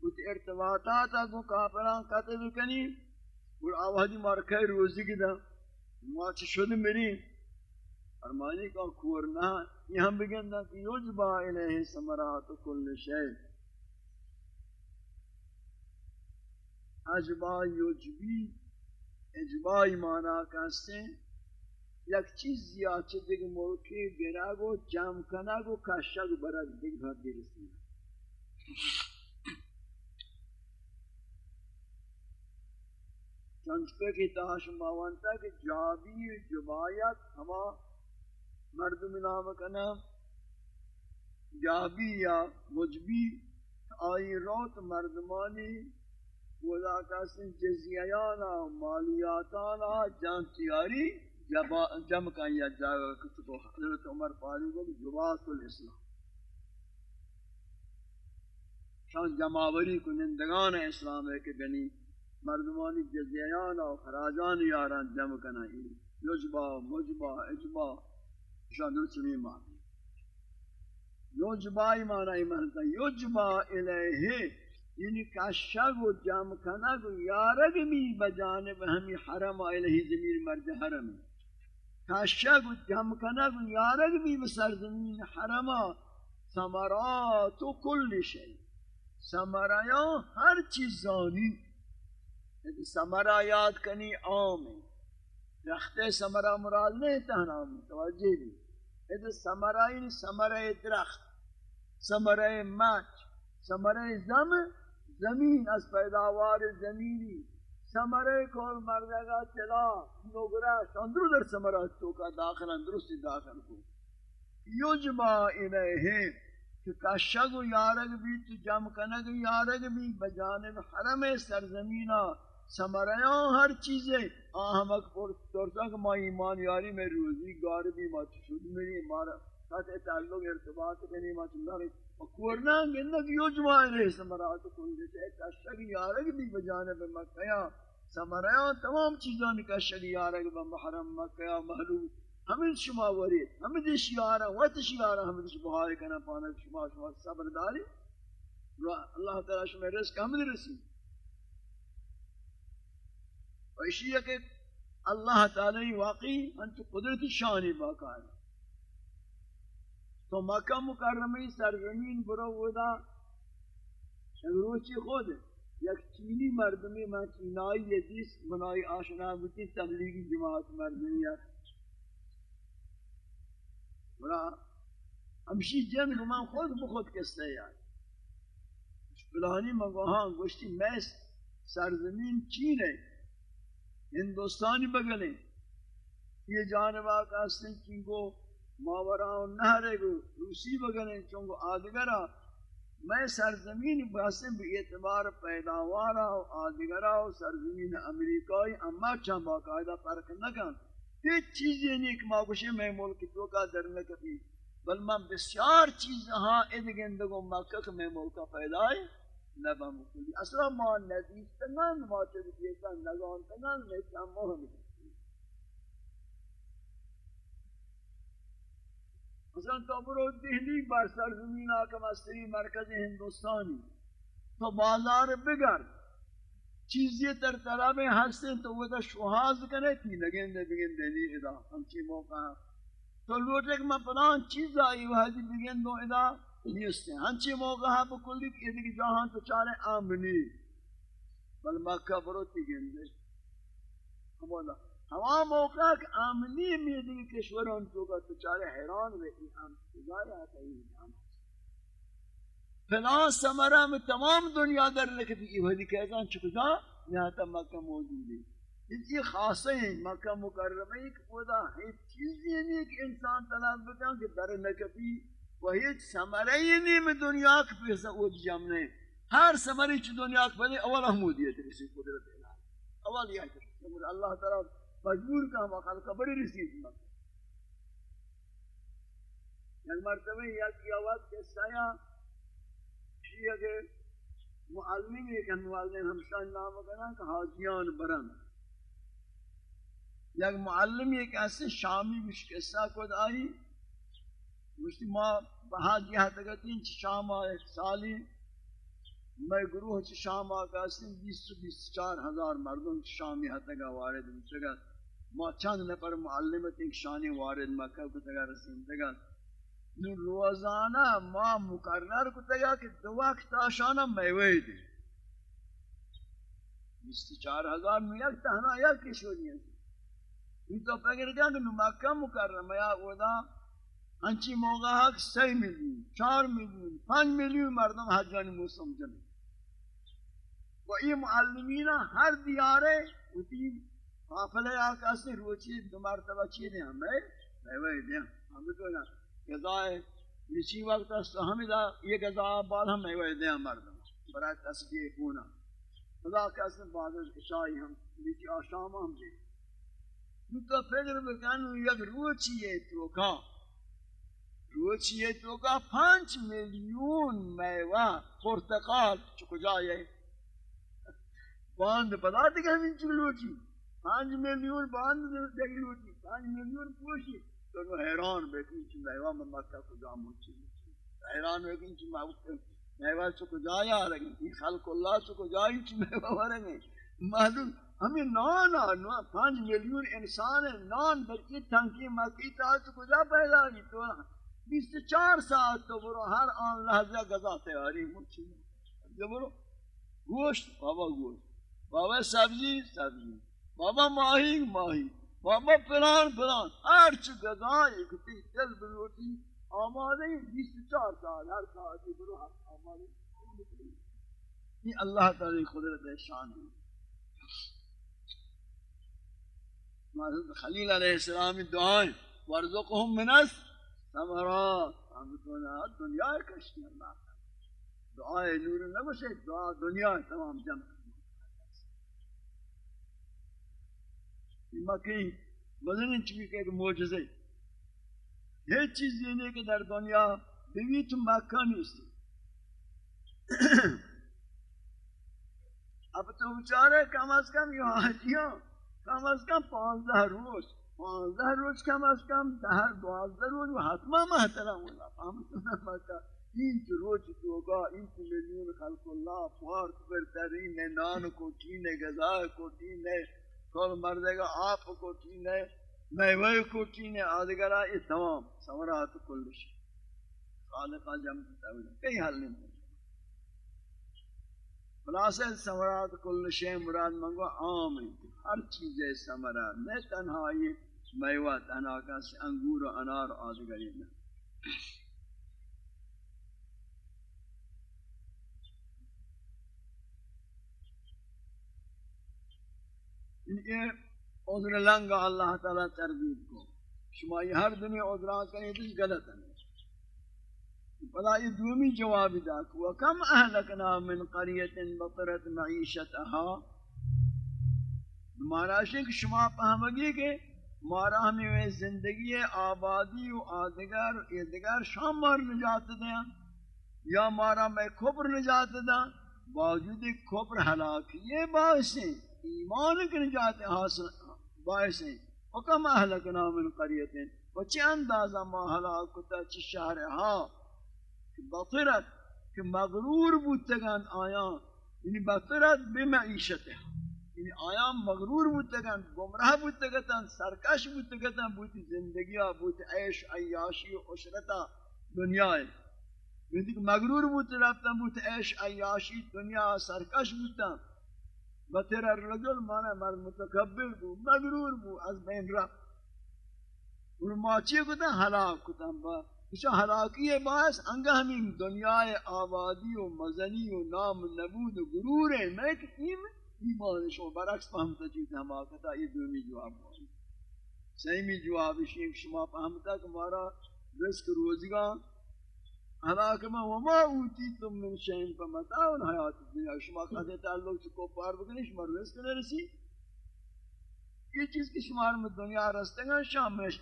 کچھ ارتباطات کو کافران قتل کنی اور آوازی مارکہ روزی کی دا، ما چھ شد میری فرمانی کا کورنا یہ ہم بگندہ کہ یجبا الیہ سمرات کل شیء اجبا یجبی اجبای مانا کستے، یک چیز یا چه دیگ ملکی گراگو جمع کنگو کشگ برد دیگ بھر دیرسی چنچپے کی تاش ماوانتا کہ جابی جبایت ہما مردم نام کنا جابی یا مجبی، آئی روت مردمانی ودا کسن جزیانا مالیاتانا جان تیاری جمع کا یا جاگا کتو حضرت عمر پاری کو جواس الاسلام شان جمعوری کنندگان اسلام ہے کہ گنی مردمانی جزیانا و خراجان یاران جمع کنا یجبا، مجبا، اجبا شان درسلی معنی یجبا ایمانا ایمانتا یجبا الیہی یعنی کشگ و جمع کنگ و یارگ می بجانب ہمی حرم الہی زمین مرد حرم کشگ و جمع کنگ و یارگ می بسر زمین حرم سمرات و کل شئی سمرایان ہر چیز زانی. یعنی سمرا یاد کنی آم یعنی یعنی درخت سمرا مراد نہیں تہنا توجہ بھی یعنی سمرا یعنی سمرا درخت سمرا مچ سمرا زمین زمین از پیداوار زمینی سمرے کول مردگا چلا نوگرا اندرو در سمرات تو کا داخل درست داخل کو یجما الیہ کہ کشگ و یارگ بھی تو جم کنگ یارگ بھی بجانب حرم سرزمینہ سمریاں ہر چیزیں آہمک پر ترسا کہ ما ایمان یاری میں روزی گار بھی ما شد؟ میری مارا ساتھ تعلق ارتباط کنی، ما چندہ رہی کورنا گندہ کیوں جمائے رہے سمرات کن دیتے کشک یارگ بھی بجانب مکہ سمریا تمام چیزوں نے کشک یارگ بمحرم مکہ محلوم ہمیں شما ورید ہمیں دیش یارا وقت شیارا ہمیں دیش بہار کنا پانا شما شما صبر داری اللہ تعالی شما رزق ہمیں رسی و اسی ہے کہ اللہ تعالی واقعی انتو قدرت شانی باقا ہے تو مکہ مکرمی سرزمین برو بودا روچی خود. یک چینی مردمی من چینائی یدیس بنای آشنا بودی تبلیغی جماعت مردمی برا همشی جنگ من خود بخود کسته یاد بلانی من گوهان گوشتی میس سرزمین چینه؟ هندوستانی بگلیں یہ جانب آقا سن گو کو ماوراء نہرے گو روسی بگنے چونگو آدگرہ، میں سرزمین باسم بھی اعتبار پیداوارا و آدگرہ و سرزمین امریکائی، اما چاہ باقاعدہ فرق نکن۔ ہیچ چیزی نہیں کہ ماں میں ملک تو کا در نکتی، بل میں بسیار چیز ہاں ادگندگو مکہ کہ میں ملکہ پیدا ہے نبا مکلی اصلا ماں نزیز تنان ماں چلی دیتا نگان تنان میں چاہ مثلا تو برو دہلی بر سرزمین آکم استری مرکز ہندوستانی. تو بازار بگر. چیزی تر طرح میں ہستے تو وہ تا شوہاز کرے تھی. لگیں دے بگن دینی ادا ہمچی موقع تو لوٹے کہ میں پلان چیز آئی وہ حدی بگن دو ادا. نیستے. ہنچی موقع ہے بکلی کہ ادھر جہاں تو چارے آمنی بل مکہ برو تی گندے ہم بولا موقع کہ امنی آمنی میدی کشوران تو کا تچارے حیران ہوئے کہ ہم خدای آتا ہی نام فلان سمرہ میں تمام دنیا در لکھتی یہ وحدی کہتا ہوں چکتا یہاں تا مکہ موجود ہے۔ یہ خاصے ہیں، مکہ مکرمہ ایک خدا ہے چیز یہ نہیں کہ انسان تلاش بکن کہ در نکفی وہ ہیچ سمرہ ہی نہیں میں دنیا کے پیسا او جمنے ہر سمری چی دنیا کے پہلے اول احمودیت رسی قدرت الہی۔ اول یہ ہے اللہ تعالی مجبور کا ہم خلقہ بڑی رسید مکہ یک مرتبہ یا یک آواز کے سایہ شیعہ کے معلمی ایک معلم ہمشان نام کرنا کہ حاجیان برن۔ یک معلم ایک ایسے شامی بش قصہ کو دائی مجھتی ما بہا جہاں تگتین چھ شام ایک سالی، میں گروہ چھ شام آگا سن بیس سو بیس چار ہزار مردوں چھ شامی حتگا وارد مجھتگا ما چند نفر معلمت ایک شانی وارد مکہ کو تگا رسیم تگا۔ نو روزانہ ما مقرر کو تگا کہ دو وقت آشانہ میوے دے۔ بیس چار ہزار میں یک تہنا یک کشوری ہے۔ یہ تو فکر کیا کہ مکہ مکرمہ یا اودا انچی موقع حق سی ملیون چار ملیون پانچ ملیون مردم حجانی یعنی موسم جنے و یہ معلمین ہر دیارے اتی حافلہ آقا سے روچی دو مرتبہ چی دیں ہمیں بیوئی دیں ہمیں تو نا گزائے نشی وقت است ہمیں دا یہ گزائے بعد ہم بیوئی دیں مردم برای تسبیح ہونا خدا کہتے ہیں بعد اشائی ہم لیکی آشام ہم دیں تو تو فکر بکنو یک روچیه توکا روچیه توکا پانچ میلیون میوه پرتقال، چو کجایه باند پدا دیگه همین چو لوچی پانچ میلیون باند دیگه لوچی پانچ میلیون پوشی. تو نو حیران بیکنی چو میوه من مکہ کجا موچی حیران بیکنی چو میوه چو کجایا رگی خلق اللہ سے چو کجایی چو میوه ورگی معلوم، ہمیں نان آنا پانچ ملیون انسان نان بلکی تنکی مکی تاعت کجا پیدا گی تو بیس چار ساعت تو برو ہر آن لحظہ گزا تیاری مچھی جو برو گوشت، بابا گوشت، بابا سبزی سبزی. بابا ماہی ماہی، بابا پلان پلان، ہر چو گزا ایک تی دل بلوٹی آمادے بیس چار سال، ہر ساعت برو ہر آمادے یہ اللہ تعالی قدرت شان ہے۔ خلیل علیہ السلام دعائیں ورزقهم من الثمرات۔ ہم تو دنیا کشتی اللہ دعائے نور نہ بسے دعا دنیا تمام جمع۔ مکی بدن چوی کہ ایک معجزہ یہ چیز یہ نہیں کہ در دنیا بیوی تو مکہ نہیں اب تو بچارے کم از کم یہ حاجیوں کم از کم پانزده روز پانزده روز کم از کم ده دوازده روز و حتما محترم اللہ فهمتون مکہ این تو روز توگا این تو میلیون خلق اللہ پارت برترین نان کو تین غذا کو تین کل مردگا آپ کو تین میوہ کو تین آدگرہ یہ تمام سمرات کلش خالقہ جمع کئی حل نہیں خلاصہ سمرات کل شے، مراد منگو، عام ہے۔ ہر چیز سمرا۔ نہ تنہا یہ میوہ تنہا کا، انگور و انار آدگری میں یہ عذر لنگا اللہ تعالی تربیت کو۔ شما یہ ہر دنیا عذرات کریں تو غلط ہے۔ فلا یہ دومی جواب دا کہ وکم اہلکنا من قریت بطرت معیشتها مہاراج کہ شما پہمگی کہ مارا ہمیں زندگی آبادی و آدگر ادگر شام مار نجات دیا یا مارا میں کھپر نجات دا باوجود کھپر حلاکی یہ باعث ہیں۔ ایمان کے نجات حاصل باعث ہیں۔ وکم اہلکنا من قریتیں وچی اندازہ ما حلاکتا چی شہر ہاں۔ بطرت، کہ مغرور بودتگان آیا۔ یعنی بطرت بمعیشت ہے۔ یعنی آیا مغرور بودتگن گمراہ بودتگتن سرکش بودتگتن بودتی زندگی بودتی عیش، عیاشی و عشرتا دنیا ہے۔ بودتی کہ مغرور بودتی رفتن بودتی عیش، عیاشی دنیا سرکش بودتن بطر الرجل مانا مرد متکبر بود مغرور بود از بین رفت. اور ماچی کتا حلاک کتا با. کچھ حلاکی باعث انگا ہمیں دنیا آبادی و مزنی و نام و نبود و گرور ہے میں کہ ایمان شما. برعکس فهمتا چیز ہم آکتا یہ دومی جواب موجود سیمی جواب شیم شما فهمتا کہ مارا رزق روزگا حلاک میں وما اوتی تم من شہن پا متاون حیات دنیا شما کہتے تعلق سے کو پار بکنی، شما رزق نرسی. یہ چیز کی شمار میں دنیا رستے گا شامش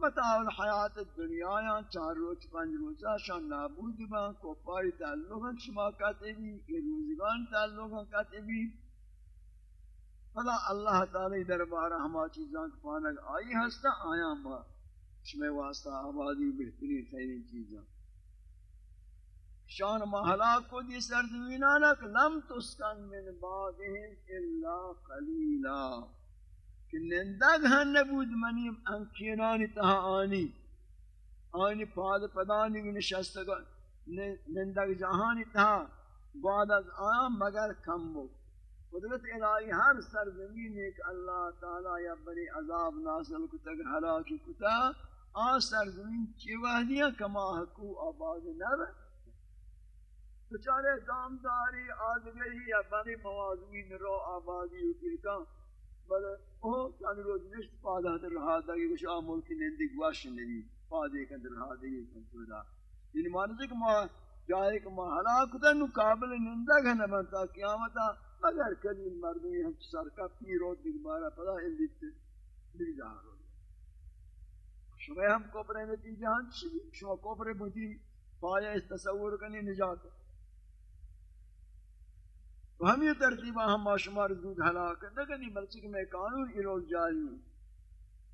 متاون حیات دنیا یا چار روز پانچ روز شان نابود با کو پاری تعلق شما کہتے بھی کہ روزگان تعلق کہتے بھی فلا اللہ تعالی دربارہ ہما چیزاں پانک آئی ہستا آیا ما شمی واسطہ آبادی بہترین خیری چیزاں شان محلاک کو دی سرزمینانک لم تسکن من بعدهم الا قلیلا۔ کہ نندگ ہن نبود منیم، انکینانی تہا آنی۔ آنی پاد پدانی بھی نشستگا نندگ جہانی تہا بعد از آیا مگر کم بود قدرت الہی ہر سرزمین ایک اللہ تعالی یا بڑی عذاب نازل کتا ہلاکی کتا۔ آ سرزمین چی وحدیاں کما حقو آباد نر۔ بچارے دامداری آدگری یا بڑی موازوین رو آبادی اکیتا بلے او چند روز نشت پادا در رہا دا کہ کچھ آمول کی نندی گواش نبی پادے کا در رہا دا یہ کنتودا یعنی مانتے کہ ما جائے کہ ما حلاکتا نو قابل نندگ ہے نبنتا قیامتا، مگر کبھی مردمی ہم سر کا پیرو دیکھ بارا پدا اندیت بھی جہاں رو شما ہم کوپرے نتیجہ ہم چیزی شما کوپرے بودی، پایا اس تصور کنی نجات. ہے و ہم یہ ترتیبہ ہم شمار زود حلاک نکنی بلکہ میں قانون ایروز جاری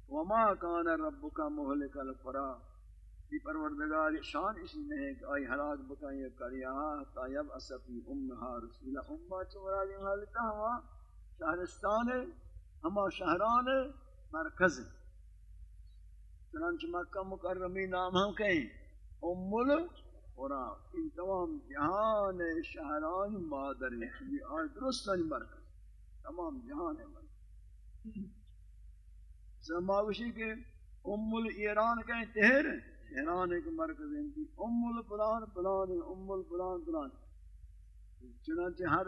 وما کان ربک مہلک القرآن دی جی، پروردگار شان اسی میں ہے کہ آئی حلاک بکائیں یہ کریا تا اسفی امہا رسول امہ چورا دی حالتا ہوا شہرستان ہے ہما شہران ہے، مرکز ہے۔ چنانچہ مکہ مکرمی نام ہم کہیں۔ ام القرآن ان تمام جہان شہران مادر ہے یہ آئی درست مرکز تمام جہان ہے مرکز سماوشی کے ام الایران کہیں تہر ہے۔ ایران ایک مرکز انتی ام الفلان فلان ام الفلان فلان۔ چنانچہ ہر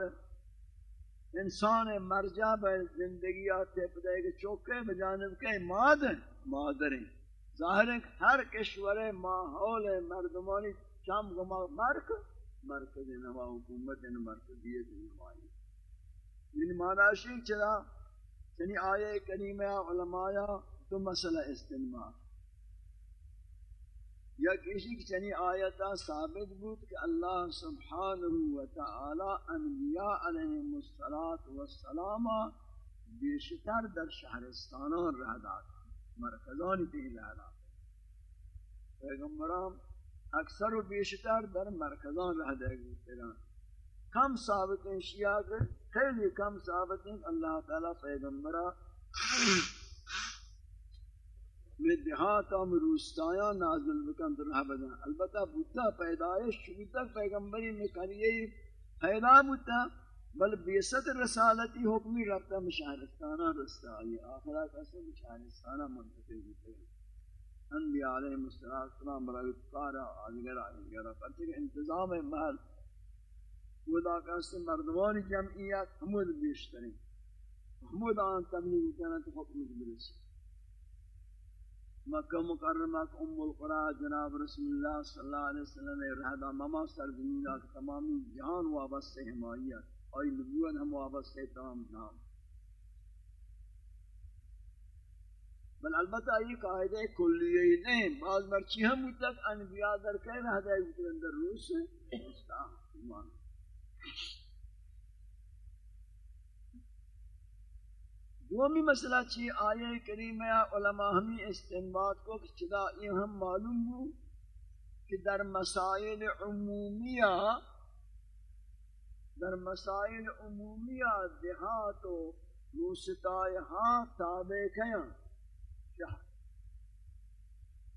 انسان مرجع بے زندگی آتے پتہ کہ چوکے بجانب کے ماد مادر ہیں۔ ظاہر ہے ہر کشور ماحول مردمانی شام گما مرک مرکز نما حکومت مرکزیت نمائی یعنی مانا شیخ چلا یعنی آئے کریمہ علماء تو مسئلہ استنمار یا کسی کی چنی آیتا ثابت بود کہ اللہ سبحانہ و تعالی انبیاء علیہ علیہم السلام بیشتر در شہرستانان رہ داتا مرکزانی تی رہ داتا پیغمبران اکثر و بیشتر در مرکزان رہ دے گی کم ثابت ہیں شیعہ کے خیلی کم ثابت ہیں اللہ تعالی پیغمبران میں دیہاتا میں روستایا نازل بکن در حبدا البتہ بودتا پیدایش شروع تک پیغمبری میں کریے پیدا بودتا، بل بیست رسالتی حکمی رفتا مشاہدستانا رستا یہ آخرہ کسے مشاہدستانا منتقل بودتا انبیاء علیہ السلام برای اتقارا آدگر آدگر پرچہ انتظام محل خدا کسے مردمان جمعیت حمود بیشترین. حمود آن تبلیغ کرنا تو حکم برسی مکہ مکرمہ ام القرآ جناب رسول اللہ صلی اللہ علیہ وسلم رہدا مما سرزمین تمامی جہان وابستہ حمایت. اور نبوت ہم وابستہ تمام نام. بل البتہ یہ قاعدہ کلیہ نہیں، بعض مرچی ہم تک انبیاء در کہہ رہا ہے اندر روس ایمان دومی مسئلہ چی آیے کریمہ علماء ہمیں استنباد کو کہ چدا یہ ہم معلوم ہو کہ در مسائل عمومیہ، در مسائل عمومیہ دیہات و روستائی ہاں تابع کیاں شہر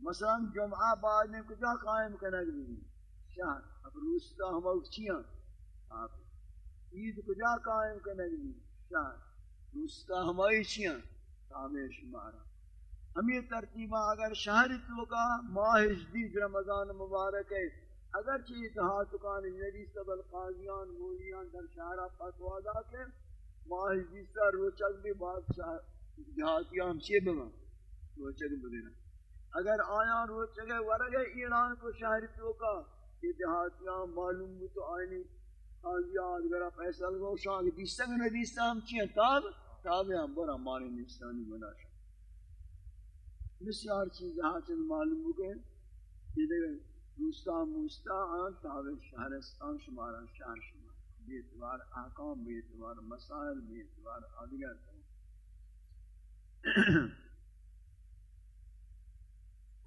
مثلا جمعہ بعد میں کجا قائم کنگ بھی شہر اب روستا ہم اکچیاں عید کجا قائم کنگ بھی شہر دوستا ہمائی چیاں تامے شمارا ہم یہ ترتیبہ اگر شہر تو کا ماہ جدید رمضان مبارک ہے اگر چیز اتحاد کان نبی سب القاضیان مولیان در شہرہ فتوا دا کے ماہی جیسا روچک بھی بادشاہ دیہاتی ہم چیئے بگا روچک بگینا اگر آیا روچک ورگے ایران کو شہر تو یہ دیہاتیاں معلوم بھی تو آئینی ہاں جی، آزیاد اگر پیسہ لگو شاہ کہ دیستا کہ ندیستا ہم چیئے تاب۔ تاب ہم، برا مالی نستانی بنا شاہ۔ بسیار چیز حاصل معلوم ہو گئے۔ یہ دیکھیں روستا موستا آن تاب شہرستان شمارا شہر شمارا بیتوار احکام بیتوار مسائل بیتوار آدگر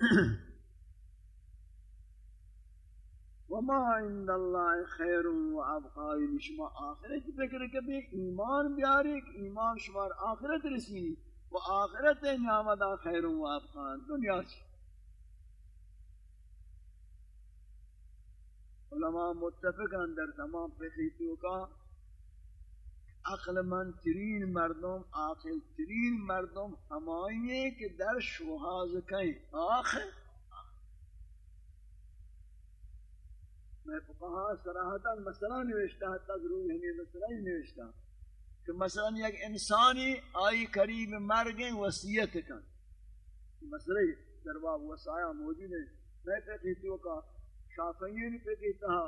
<clears throat> وما عند الله خير وابقى یعنی شما آخرت فکر کبھی ایمان بیاری ایمان شمار آخرت رسینی و آخرت نعمت خیر و ابقى دنیا سے علماء متفق اندر تمام فقیتوں کا عقل من ترین مردم عاقل ترین مردم ہمائیں کہ در شوہاز کہیں آخر. میں فقہا صراحتا مسئلہ نوشتا ہے تذرون ہمیں مسئلہ ہی نوشتا کہ مثلا یک انسانی آئی قریب مرگیں وسیعت کن. مسئلہ در باب وسایہ موجود ہے میں کہتی فقیتوں کا شافعیوں نے پہ کہتا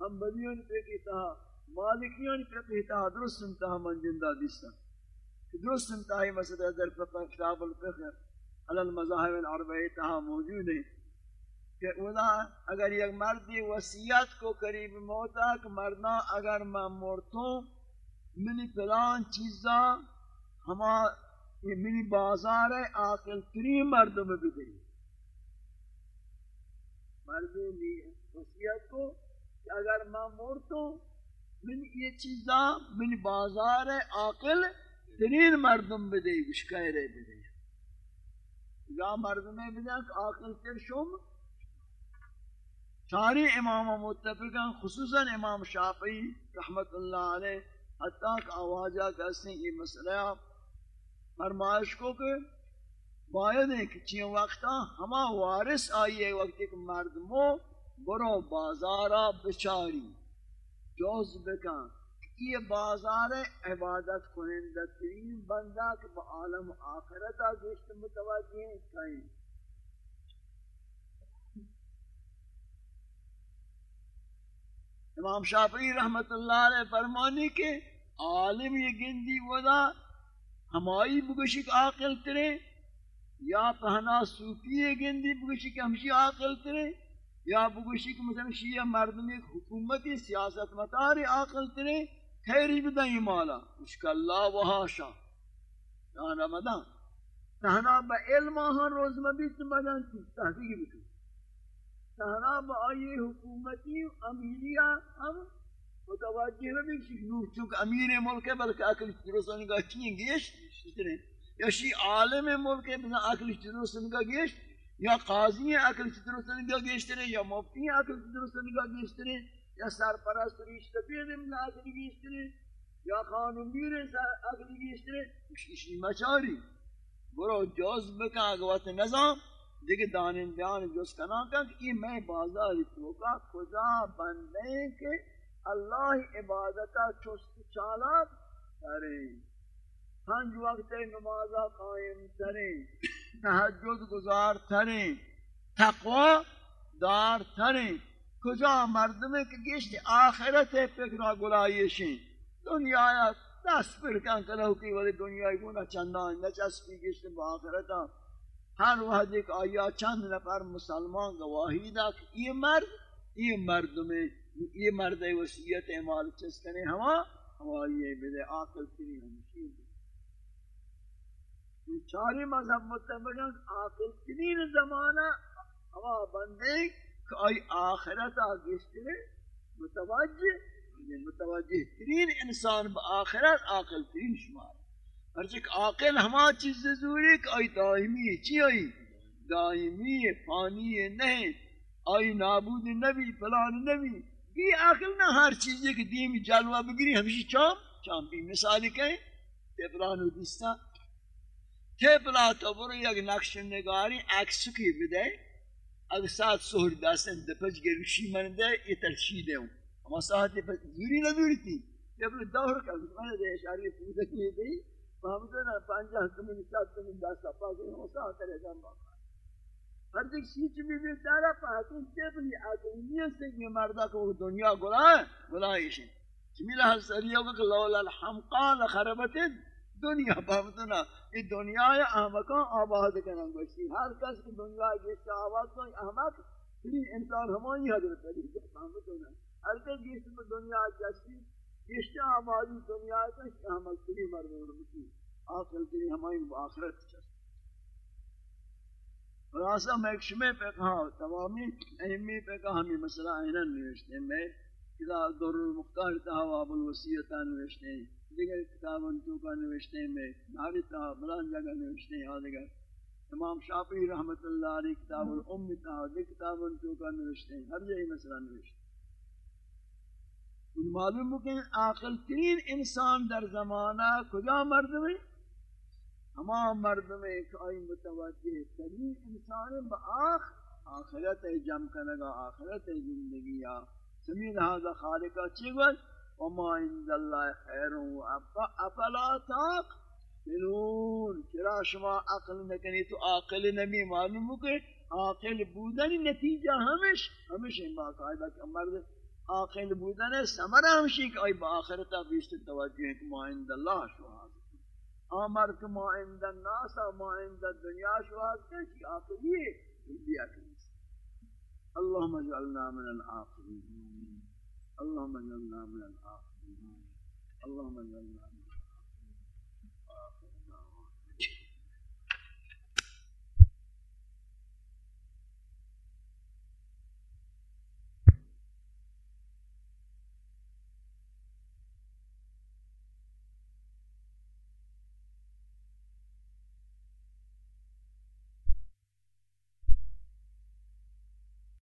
ہم بلیوں پہ کہتا مالکیان فقہ درست انتہا من جندہ دیستا درست انتہائی مسئلہ در فقہ کتاب الفقہ علی المذاہب العربی تہا موجود ہے کہ اولا اگر یک مردی وسیعت کو قریب موتا کہ مردنا اگر میں مرتوں منی پلان چیزا ہما یہ منی بازار ہے آقل ترین مردوں میں بھی مردی وسیعت کو کہ اگر میں مرتوں من یہ چیزا من بازار عاقل ترین مردم بدے کچھ کہہ رہے بدے۔ یا مردم بدے، عاقل تر شم۔ ساری امام متفقان خصوصا امام شافعی رحمت اللہ علیہ، حتیٰ کہ آوازہ کہتے ہیں یہ مسئلہ فرمائش کو کہ باید ہے کہ چین وقتا ہما وارث آئیے وقت ایک مردمو برو بازارا بچاری۔ جوز بکن یہ بازار عبادت کنندہ ترین بندہ کہ با عالم آخرتا گشت متوجہ ہیں کہیں۔ امام شافعی رحمت اللہ علیہ فرمانی کے عالم یہ گندی ودا ہمائی بگشک آقل ترے یا پہنا صوفی گندی بگشک ہمشی آقل ترے یا بگوشی کہ مثلا شیعہ مردم ایک حکومتی سیاست مطاری عاقل ترے خیری بدن بدائی مالا. اشکا اللہ و حاشا یا رمضان. تہنا با علم آہاں روز مبیت مدن تحقیقی بکن. تہنا با آئی حکومتی امیریہ ہم متوجہ میں بھی شکنو چونکہ امیر ملک ہے بلکہ اکل رسانی کا چین گیش یا شی عالم ملک ہے بلکہ اکل رسانی کا گیش یا قاضی عقل کی درست نگاہ گیشترے یا مفتی عقل کی درست نگاہ گیشترے یا سرپرست ریشتہ پیدم عقل گیشترے یا خانم بیر عقل گیشترے اشی مچاری. برو جوز بکا اگوات نظام دیکھ دانن دیان جوز کنا کا کہ میں بازار توکا خدا بندے کے اللہ عبادتا چست چالا کریں پنج وقت نمازہ قائم کریں تحجد گزار ترین تقوا دار ترین. کجا مردمه که گشت آخرت فکر گلایشین؟ دنیا دست پر کن کلو کی ولی دنیای گونا چندان نچسپی گشت با آخرتا ہر وقت ایک آیا چند نفر مسلمان گواہی دا کہ یہ مرد یہ مردم یہ مرد وسیعت اعمال چسکنے ہوا ہوا یہ بدے آقل تری ہمشیر چاری مذہب متفقن آخر تنین زمانہ ہوا بندے کہ آئی آخرت آگشترے متوجہ یعنی متوجہ ترین انسان با آخرت آقل ترین شمار۔ ہرچک آقل ہما چیز ضروری کہ آئی دائمی چی آئی؟ دائمی پانی نہیں، آئی نابود نبی، فلان نبی۔ بھی آقل نہ ہر چیز کہ دیمی جلوہ بگری ہمشی چام چام بھی مثالی کہیں۔ تے فلانو دیستا تبلا تو برو یک نقش نگاری عکس کی بده اگر ساعت سهر دستن دپج گروشی من ده یه ترشیده اون اما ساعت دپج دوری ندوری تی جب دور کا میں نے اشاری پوچھا کی تھی فهمتنا پنجہ تمہیں سات تمہیں دس سپا کے ہو سا کرے گا باقا ہر ایک چیز بھی بھی دارا پاکن جب لی آدمیت سے یہ مردہ کو دنیا گلا ہے گلا ایشی جمیلہ حسریہ کہ لولا الحمقان خربت دنیا فهمتنا یہ دنیا احمقان آباد کرنا گوشتی ہر کس کی دنیا جس سے آباد کو احمق یہ انسان ہمانی حضرت علی. فهمتنا ہر کس کی دنیا جسی کشتے آبادی دنیا کا ہم اکتری مردوں ربکی آخر تری ہمائی آخرت چست خلاصہ میں ایک شمع پہ کہا تمامی اہمی پہ کہا ہمیں مسئلہ آئینہ نوشتے میں کتاب دور المختار تہا اب الوسیعتا نوشتے ہیں دیگر کتاب انتو کا نوشتے میں ناری تہا بلان جگہ نوشتے ہیں، یاد اگر امام شافی رحمت اللہ علیہ کتاب الام تہا دیگر کتاب انتو کا نوشتے ہیں، ہر جہی مسئلہ نوشتے ہیں۔ معلوم ہو کہ عاقل ترین انسان در زمانہ کجا مرد میں؟ ہما مرد میں کوئی متوجہ ترین انسان با آخ، آخرت جم کنگا آخرت زندگی یا۔ سمی لہذا خالقہ چگل وما عند اللہ خیر و افلا تاق ملون چرا شما عقل نکنی تو عاقل نبی معلوم ہو کہ عاقل بودنی نتیجہ ہمیش ہمیش ان باقاعدہ کہ مرد آخر بودن سمر ہمشی کہ ای با آخرتا بیشت توجہ ہے کہ ما عند اللہ شواہد آمر کہ ما عند الناس، ما عند الدنیا شواہد کہ چی؟ آخری ہے بیا کنیس اللہم اجعلنا من الآخرین اللهم اجعلنا من الآخرين. اللهم اجعلنا من